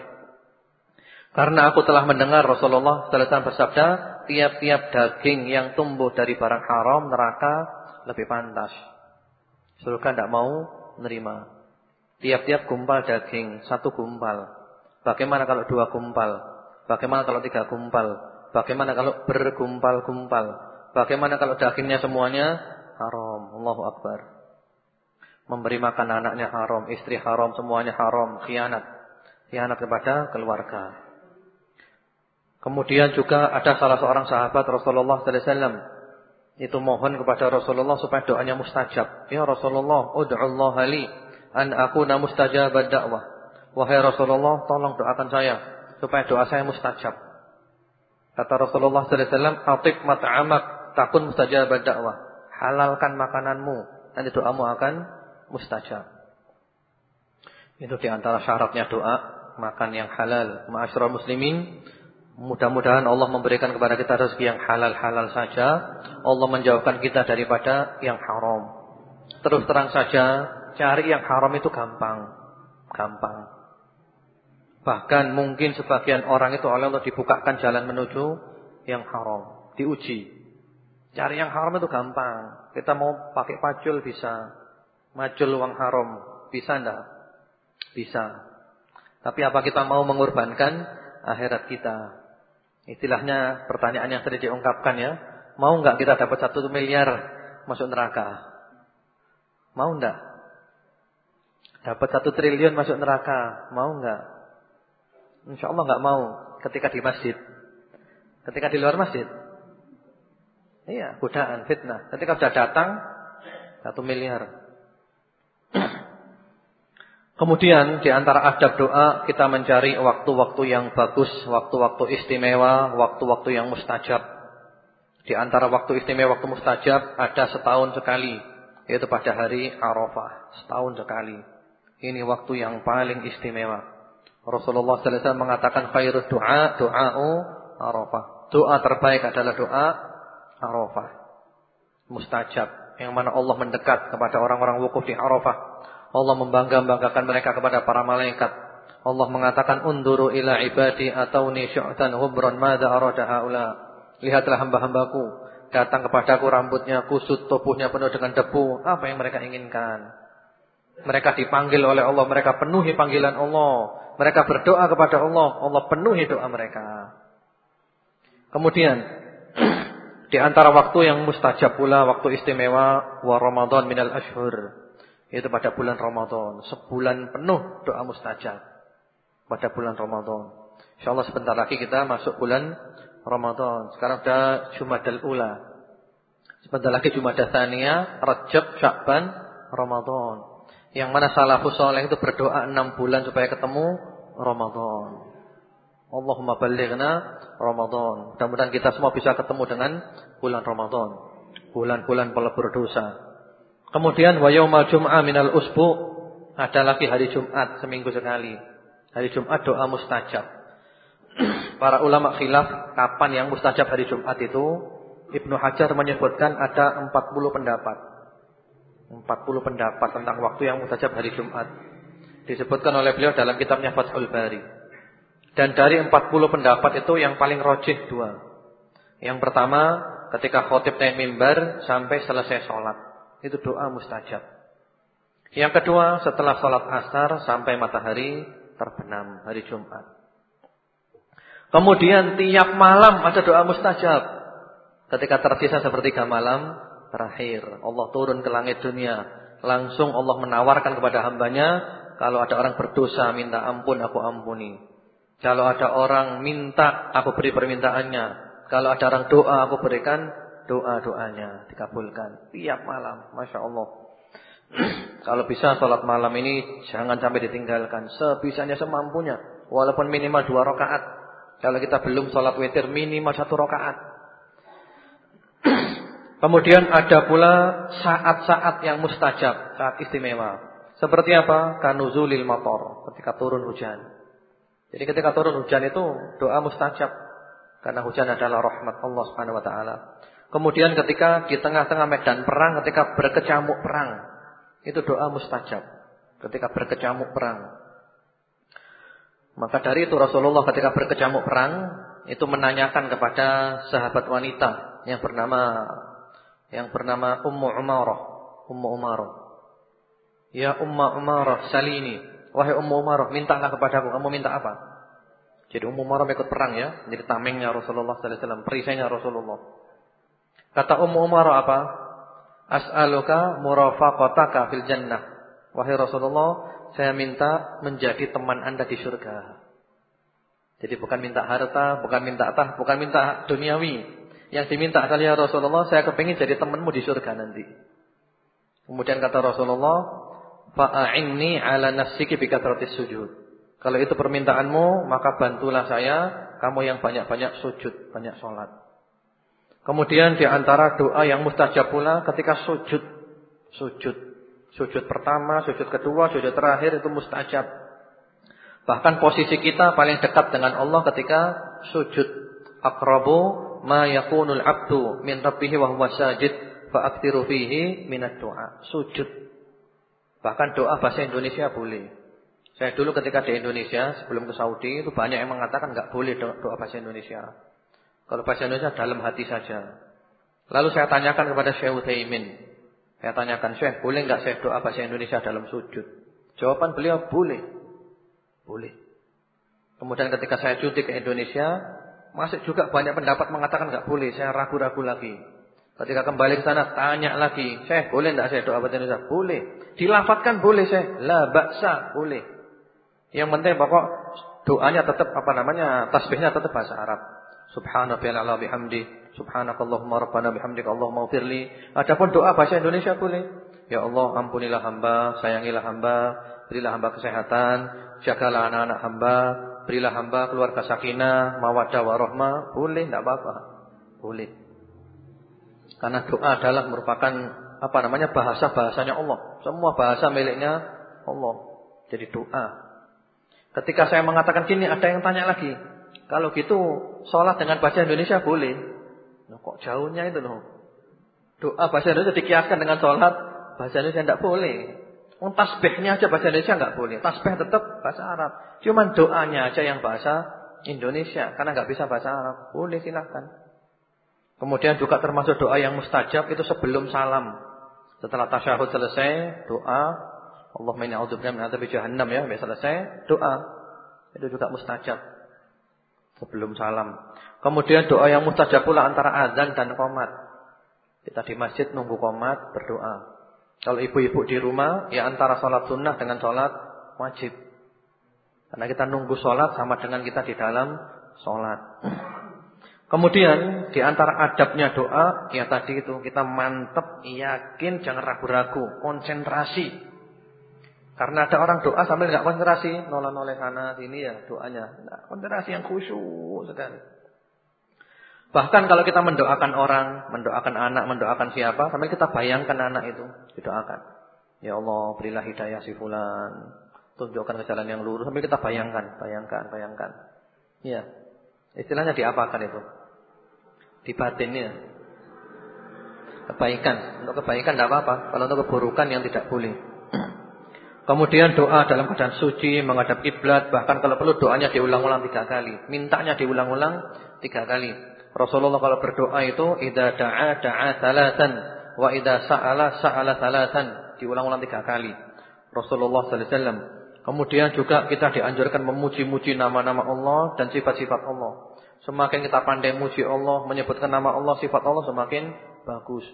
[SPEAKER 1] Karena aku telah mendengar Rasulullah sallallahu alaihi wasallam bersabda, tiap-tiap daging yang tumbuh dari barang haram neraka lebih pantas. Surga tidak mau menerima. Tiap-tiap gumpal daging, satu gumpal. Bagaimana kalau dua gumpal? Bagaimana kalau tiga gumpal? Bagaimana kalau bergumpal-gumpal? Bagaimana kalau dagingnya semuanya haram. Allahu Akbar. Memberi makan anaknya haram, istri haram, semuanya haram, khianat. Khianat kepada keluarga. Kemudian juga ada salah seorang sahabat Rasulullah sallallahu alaihi wasallam itu mohon kepada Rasulullah supaya doanya mustajab. Ya Rasulullah, ud'u Allah li an akuna mustajab dakwah. Wahai Rasulullah, tolong doakan saya supaya doa saya mustajab. Kata Rasulullah sallallahu alaihi wasallam, "Atib mat'amak takun mustajab dakwah." halalkan makananmu, nanti doamu akan mustajab. Itu di antara syaratnya doa, makan yang halal. Ma'asyiral muslimin, mudah-mudahan Allah memberikan kepada kita rezeki yang halal-halal saja. Allah menjauhkan kita daripada yang haram. Terus terang saja, cari yang haram itu gampang. Gampang. Bahkan mungkin sebagian orang itu oleh Allah dibukakan jalan menuju yang haram. Diuji. Cari yang haram itu gampang. Kita mau pakai pacul bisa. Macul uang haram. Bisa enggak? Bisa. Tapi apa kita mau mengorbankan akhirat kita? Istilahnya pertanyaan yang tadi diungkapkan ya. Mau enggak kita dapat satu miliar masuk neraka? Mau enggak? Dapat satu triliun masuk neraka? Mau enggak? Insya Allah enggak mau ketika di masjid. Ketika di luar masjid Iya, godaan, fitnah. Ketika sudah datang satu miliar. Kemudian di antara adab doa kita mencari waktu-waktu yang bagus, waktu-waktu istimewa, waktu-waktu yang mustajab. Di antara waktu istimewa, waktu mustajab ada setahun sekali, yaitu pada hari Arafah, setahun sekali. Ini waktu yang paling istimewa. Rasulullah sallallahu alaihi wasallam mengatakan khairud du'a du'a'u Arafah. Doa terbaik adalah doa Arafah. Mustajab. Yang mana Allah mendekat kepada orang-orang wukuf di Arafah. Allah membangga-banggakan mereka kepada para malaikat. Allah mengatakan unduru ila ibadi atauni syu'tan hubran madza arada haula. Lihatlah hamba-hambaku datang kepadaku rambutnya kusut, tubuhnya penuh dengan debu. Apa yang mereka inginkan? Mereka dipanggil oleh Allah, mereka penuhi panggilan Allah. Mereka berdoa kepada Allah, Allah penuhi doa mereka. Kemudian Di antara waktu yang mustajab pula waktu istimewa wa Ramadan minal ashhur. Itu pada bulan Ramadan. Sebulan penuh doa mustajab. Pada bulan Ramadan. InsyaAllah sebentar lagi kita masuk bulan Ramadan. Sekarang sudah Jumadal Ula. Sebentar lagi Jumadal Thaniya, Rajab, Syakban, Ramadan. Yang mana salafus soleh itu berdoa enam bulan supaya ketemu Ramadan. Allahumma balighna Ramadan. Mudah-mudahan kita semua bisa ketemu dengan bulan Ramadan. Bulan-bulan pelebur dosa. Kemudian wa yaumal jum'ah minal usbu ada lagi hari Jumat seminggu sekali. Hari Jumat doa mustajab. Para ulama khilaf kapan yang mustajab hari Jumat itu. Ibnu Hajar menyebutkan ada 40 pendapat. 40 pendapat tentang waktu yang mustajab hari Jumat. Disebutkan oleh beliau dalam kitabnya Fathul Bari. Dan dari 40 pendapat itu yang paling rojih dua. Yang pertama ketika khotib naik mimbar sampai selesai sholat. Itu doa mustajab. Yang kedua, setelah sholat asar sampai matahari terbenam hari Jumat. Kemudian tiap malam ada doa mustajab. Ketika tersisa sepertiga malam terakhir. Allah turun ke langit dunia. Langsung Allah menawarkan kepada hambanya. Kalau ada orang berdosa minta ampun aku ampuni. Kalau ada orang minta aku beri permintaannya. Kalau ada orang doa aku berikan doa-doanya dikabulkan tiap malam, masya Allah. Kalau bisa sholat malam ini jangan sampai ditinggalkan, sebisanya semampunya, walaupun minimal dua rakaat. Kalau kita belum sholat witir minimal satu rakaat. Kemudian ada pula saat-saat yang mustajab, saat istimewa. Seperti apa? Kanuzulil motor, ketika turun hujan. Jadi ketika turun hujan itu doa mustajab karena hujan adalah rahmat Allah Subhanahu wa taala. Kemudian ketika di tengah-tengah medan perang, ketika berkecamuk perang, itu doa mustajab. Ketika berkecamuk perang. Maka dari itu Rasulullah ketika berkecamuk perang, itu menanyakan kepada sahabat wanita yang bernama yang bernama Ummu Umarah. Ummu Umarah. Ya Ummu Umarah, salini. Wahai Ummu Umarah, mintalah kepadaku. Kamu minta apa? Jadi Ummu Umarah ikut perang ya, jadi tamengnya Rasulullah sallallahu alaihi perisainya Rasulullah. Kata Ummu Umar apa? As'aluka murafaqataka fil jannah. Wahai Rasulullah, saya minta menjadi teman Anda di surga. Jadi bukan minta harta, bukan minta tah, bukan minta duniawi. Yang diminta kalian ya Rasulullah, saya kepingin jadi temanmu di surga nanti. Kemudian kata Rasulullah, fa'a'inni ala nafsiki bikatratis sujud. Kalau itu permintaanmu, maka bantulah saya, kamu yang banyak-banyak sujud, banyak sholat. Kemudian di antara doa yang mustajab pula ketika sujud. Sujud. Sujud pertama, sujud kedua, sujud terakhir itu mustajab. Bahkan posisi kita paling dekat dengan Allah ketika sujud. Aqrabu ma yakunul abdu min rabbihi wa huwa sajid fa'aktiru fihi minat doa. Sujud. Bahkan doa bahasa Indonesia boleh. Saya dulu ketika di Indonesia sebelum ke Saudi itu banyak yang mengatakan enggak boleh doa bahasa Indonesia. Kalau bahasa Indonesia dalam hati saja. Lalu saya tanyakan kepada Syekh Utsaimin. Saya tanyakan, "Syekh, boleh enggak saya doa bahasa Indonesia dalam sujud?" Jawaban beliau, "Boleh." Boleh. Kemudian ketika saya cuti ke Indonesia, masih juga banyak pendapat mengatakan enggak boleh. Saya ragu-ragu lagi. Ketika kembali ke sana tanya lagi, "Syekh, boleh enggak saya doa bahasa Indonesia?" Boleh. Dilafatkan boleh, Syekh. La ba'sa, boleh. Yang penting pokok doanya tetap apa namanya? Tasbihnya tetap bahasa Arab. Subhanaka ya Allah bihamdi. Subhanakallahumma rabbana bihamdika Allahumma ufirli. Adapun doa bahasa Indonesia boleh. Ya Allah ampunilah hamba, sayangilah hamba, berilah hamba kesehatan, jagalah anak-anak hamba, berilah hamba keluarga sakinah, mawaddah warahmah. Boleh, tidak apa-apa. Boleh. Karena doa adalah merupakan apa namanya bahasa-bahasanya Allah. Semua bahasa miliknya Allah. Jadi doa. Ketika saya mengatakan gini, ada yang tanya lagi. Kalau gitu sholat dengan bahasa Indonesia boleh. Nah, kok jauhnya itu loh. Doa bahasa Indonesia dikiaskan dengan sholat bahasa Indonesia tidak boleh. Oh, tasbihnya aja bahasa Indonesia nggak boleh. Tasbih tetap bahasa Arab. Cuman doanya aja yang bahasa Indonesia karena nggak bisa bahasa Arab. Boleh silahkan. Kemudian juga termasuk doa yang mustajab itu sebelum salam. Setelah tasyahud selesai, doa Allahumma inni a'udzubika jahannam ya, selesai, doa. Itu juga mustajab sebelum salam. Kemudian doa yang mustajab pula antara azan dan qomat. Kita di masjid nunggu qomat berdoa. Kalau ibu-ibu di rumah, ya antara sholat sunnah dengan sholat wajib. Karena kita nunggu sholat sama dengan kita di dalam sholat. Kemudian di antara adabnya doa, ya tadi itu kita mantep, yakin, jangan ragu-ragu, konsentrasi. Karena ada orang doa sambil nggak konsentrasi, noleh-noleh sana sini ya doanya. Nah, konsentrasi yang khusyuk sekali. Bahkan kalau kita mendoakan orang, mendoakan anak, mendoakan siapa, sambil kita bayangkan anak itu, didoakan. Ya Allah, berilah hidayah si fulan, tunjukkan ke jalan yang lurus, sambil kita bayangkan, bayangkan, bayangkan. Ya. Istilahnya diapakan itu? Di batinnya. Kebaikan. Untuk kebaikan tidak apa-apa, kalau untuk keburukan yang tidak boleh. Kemudian doa dalam keadaan suci, menghadap kiblat, bahkan kalau perlu doanya diulang-ulang tiga kali. Mintanya diulang-ulang tiga kali. Rasulullah kalau berdoa itu idza da'a da'a salatan wa idza sa'ala sa'ala salatan, diulang-ulang tiga kali. Rasulullah sallallahu alaihi wasallam. Kemudian juga kita dianjurkan memuji-muji nama-nama Allah dan sifat-sifat Allah. Semakin kita pandai muji Allah, menyebutkan nama Allah, sifat Allah semakin bagus.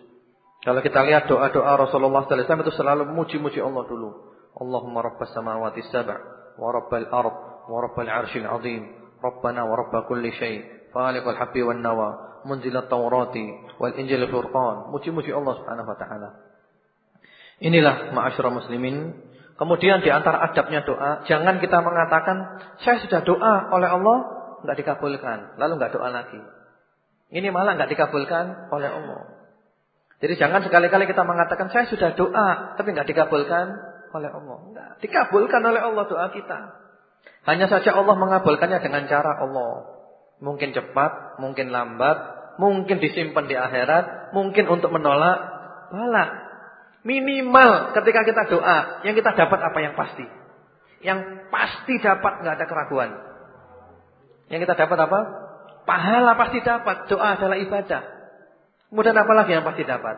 [SPEAKER 1] Kalau kita lihat doa-doa Rasulullah sallallahu alaihi wasallam itu selalu memuji-muji Allah dulu. Rabbal ard wa rabbal arsyil azim. Rabbana wa rabb kulli syai' Khaliqul habbi wan nawa, munzilat Taurati wal Injil Furqan. Muji-muji Allah Subhanahu wa taala. Inilah ma'asyiral muslimin. Kemudian di antara adabnya doa, jangan kita mengatakan saya sudah doa oleh Allah enggak dikabulkan, lalu enggak doa lagi. Ini malah enggak dikabulkan oleh Allah. Jadi jangan sekali-kali kita mengatakan saya sudah doa tapi enggak dikabulkan oleh Allah. Enggak, dikabulkan oleh Allah doa kita. Hanya saja Allah mengabulkannya dengan cara Allah. Mungkin cepat, mungkin lambat, mungkin disimpan di akhirat, mungkin untuk menolak bala. Minimal ketika kita doa, yang kita dapat apa yang pasti? Yang pasti dapat nggak ada keraguan. Yang kita dapat apa? Pahala pasti dapat. Doa adalah ibadah. Kemudian apa lagi yang pasti dapat?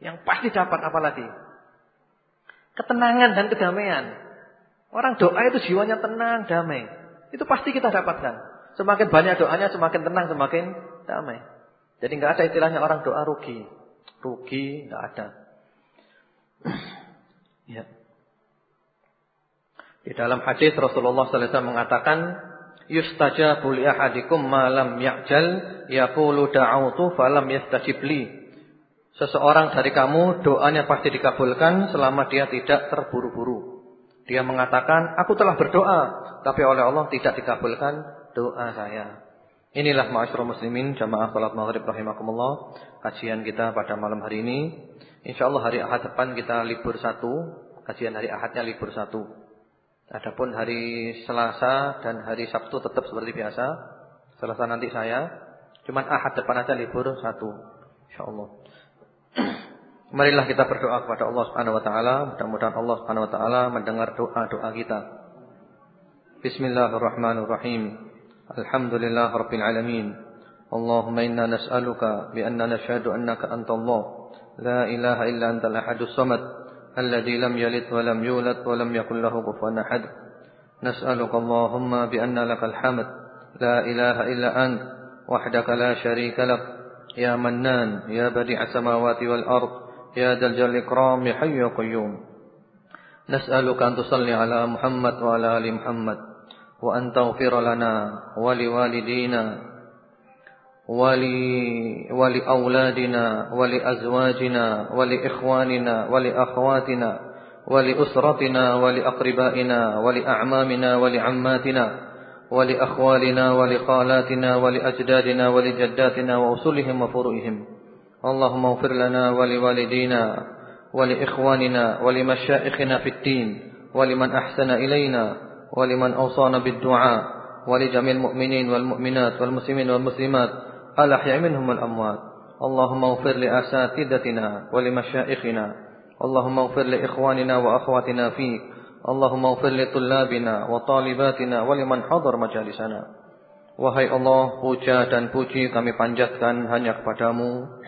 [SPEAKER 1] Yang pasti dapat apa lagi? Ketenangan dan kedamaian. Orang doa itu jiwanya tenang, damai. Itu pasti kita dapatkan. Semakin banyak doanya semakin tenang, semakin damai. Jadi nggak ada istilahnya orang doa rugi. Rugi nggak ada. ya. Di dalam hadis Rasulullah sallallahu alaihi wasallam mengatakan yustajabu li ahadikum ma lam ya'jal yaqulu da'autu falam yastajib li. Seseorang dari kamu doanya pasti dikabulkan selama dia tidak terburu-buru. Dia mengatakan, aku telah berdoa, tapi oleh Allah tidak dikabulkan doa saya. Inilah ma'asyiral muslimin jamaah salat maghrib rahimakumullah. Kajian kita pada malam hari ini. Insyaallah hari Ahad depan kita libur satu. Kajian hari Ahadnya libur satu. Adapun hari Selasa dan hari Sabtu tetap seperti biasa. Selasa nanti saya. Cuman Ahad depan aja libur satu. Insyaallah. Marilah kita berdoa kepada Allah Subhanahu wa taala, mudah-mudahan Allah Subhanahu wa taala mendengar doa-doa kita. Bismillahirrahmanirrahim. Alhamdulillah rabbil alamin. Allahumma inna nas'aluka bi anna nashhadu annaka antallah la ilaha illa antal ahadus samad alladhi lam yalid wa lam yulad wa lam yakul lahu kufuwan ahad. Nas'aluka Allahumma bi anna lakal hamd la ilaha illa ant wahdaka la sharika lak ya mannan ya badi'as samawati wal ardh يا ذا الجلال الإكرام يا حي يا قيوم. نسألك أن تصلي على محمد وعلى آل محمد وأن تغفر لنا ولوالدينا ولي ولأولادنا ولأزواجنا ولإخواننا ولأخواتنا ولأسرتنا ولأقربائنا ولأعمامنا ولعماتنا ولأخوالنا ولخالاتنا ولأجدادنا ولجداتنا وأصولهم وفروعهم. اللهم اغفر لنا ولوالدينا ولإخواننا ولمشائخنا في الدين ولمن أحسن إلينا ولمن أوصانا بالدعاء ولجميع المؤمنين والمؤمنات والمسلمين والمسلمات الأحياء منهم الأموات اللهم اغفر لأساتذتنا ولمشائخنا اللهم اغفر لإخواننا وأخواتنا فيك. اللهم اغفر لطلابنا وطالباتنا ولمن حضر مجالسنا. Wahai Allah, puja dan puji kami panjatkan hanya kepadamu.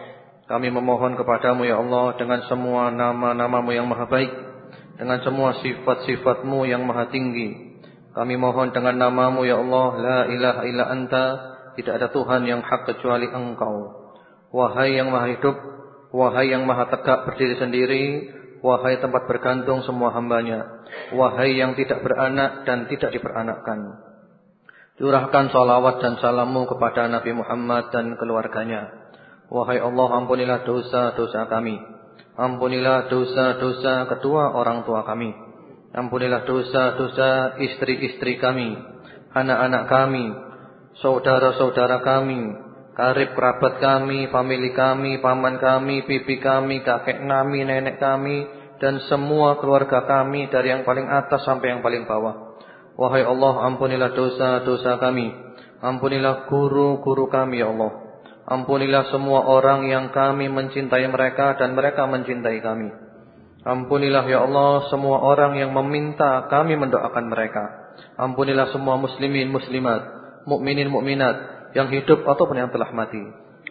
[SPEAKER 1] Kami memohon kepadamu ya Allah dengan semua nama-namamu yang maha baik. Dengan semua sifat-sifatmu yang maha tinggi. Kami mohon dengan namamu ya Allah. La ilaha illa anta. Tidak ada Tuhan yang hak kecuali engkau. Wahai yang maha hidup. Wahai yang maha tegak berdiri sendiri Wahai tempat bergantung semua hambanya Wahai yang tidak beranak dan tidak diperanakkan Curahkan salawat dan salammu kepada Nabi Muhammad dan keluarganya Wahai Allah ampunilah dosa-dosa kami Ampunilah dosa-dosa kedua orang tua kami Ampunilah dosa-dosa istri-istri kami Anak-anak kami Saudara-saudara kami karib kerabat kami, famili kami, paman kami, pipi kami, kakek kami, nenek kami, dan semua keluarga kami dari yang paling atas sampai yang paling bawah. Wahai Allah, ampunilah dosa-dosa kami. Ampunilah guru-guru kami, ya Allah. Ampunilah semua orang yang kami mencintai mereka dan mereka mencintai kami. Ampunilah ya Allah semua orang yang meminta kami mendoakan mereka. Ampunilah semua muslimin muslimat, mukminin mukminat yang hidup ataupun yang telah mati.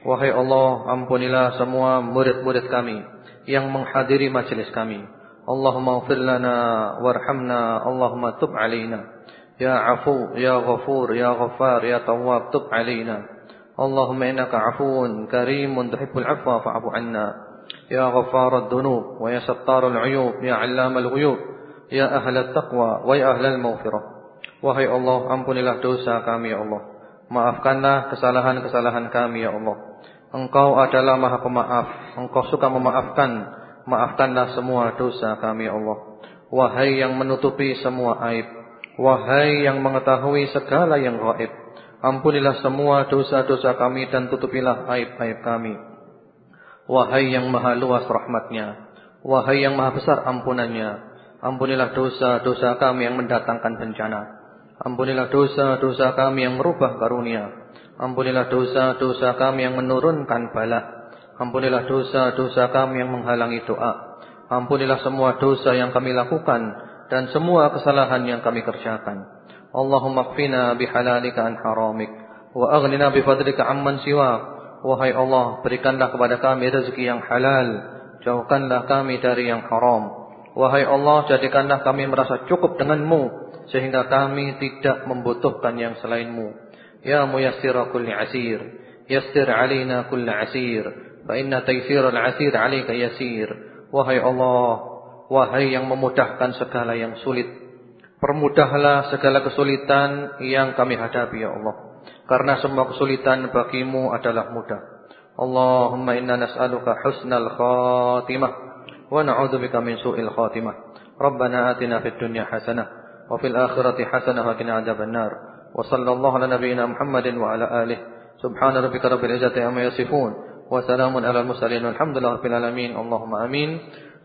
[SPEAKER 1] Wahai Allah, ampunilah semua murid-murid kami yang menghadiri majelis kami. Allahumma ufir lana warhamna, Allahumma tub alaina. Ya afu, ya ghafur, ya ghafar, ya tawwab, tub alaina. Afuun karimun tuhibbul afwa fa'fu anna. Ya ghafar ad-dunub wa ya sattar al-uyub, ya allam al-ghuyub, ya ahla at-taqwa wa ya ahla al-maghfirah. Wahai Allah, ampunilah dosa kami ya Allah. Maafkanlah kesalahan-kesalahan kami ya Allah. Engkau adalah maha pemaaf. Engkau suka memaafkan. Maafkanlah semua dosa kami ya Allah. Wahai yang menutupi semua aib. Wahai yang mengetahui segala yang gaib. Ampunilah semua dosa-dosa kami dan tutupilah aib-aib kami. Wahai yang maha luas rahmatnya. Wahai yang maha besar ampunannya. Ampunilah dosa-dosa kami yang mendatangkan bencana. Ampunilah dosa-dosa kami yang merubah karunia. Ampunilah dosa-dosa kami yang menurunkan bala. Ampunilah dosa-dosa kami yang menghalangi doa. Ampunilah semua dosa yang kami lakukan dan semua kesalahan yang kami kerjakan. Allahumma kfina bihalalika an haramik wa aghnina bifadlika amman siwa. Wahai Allah, berikanlah kepada kami rezeki yang halal, jauhkanlah kami dari yang haram. Wahai Allah, jadikanlah kami merasa cukup denganmu sehingga kami tidak membutuhkan yang selainmu. Ya muyassira kulli asir, yassir alaina kulli asir, fa inna taysira al-asir 'alaika yasir. Wahai Allah, wahai yang memudahkan segala yang sulit, Permudahlah segala kesulitan yang kami hadapi ya Allah. Karena semua kesulitan bagimu adalah mudah. Allahumma inna nas'aluka husnal khatimah wa na'udzubika min su'il khatimah. Rabbana atina fid dunya hasanah wa fil akhirati hasanah wa qina adzaban nar. Wa sallallahu ala nabiyyina Muhammadin wa ala alihi. Subhana rabbika rabbil izzati amma yasifun wa salamun alal mursalin. rabbil alamin. Allahumma amin.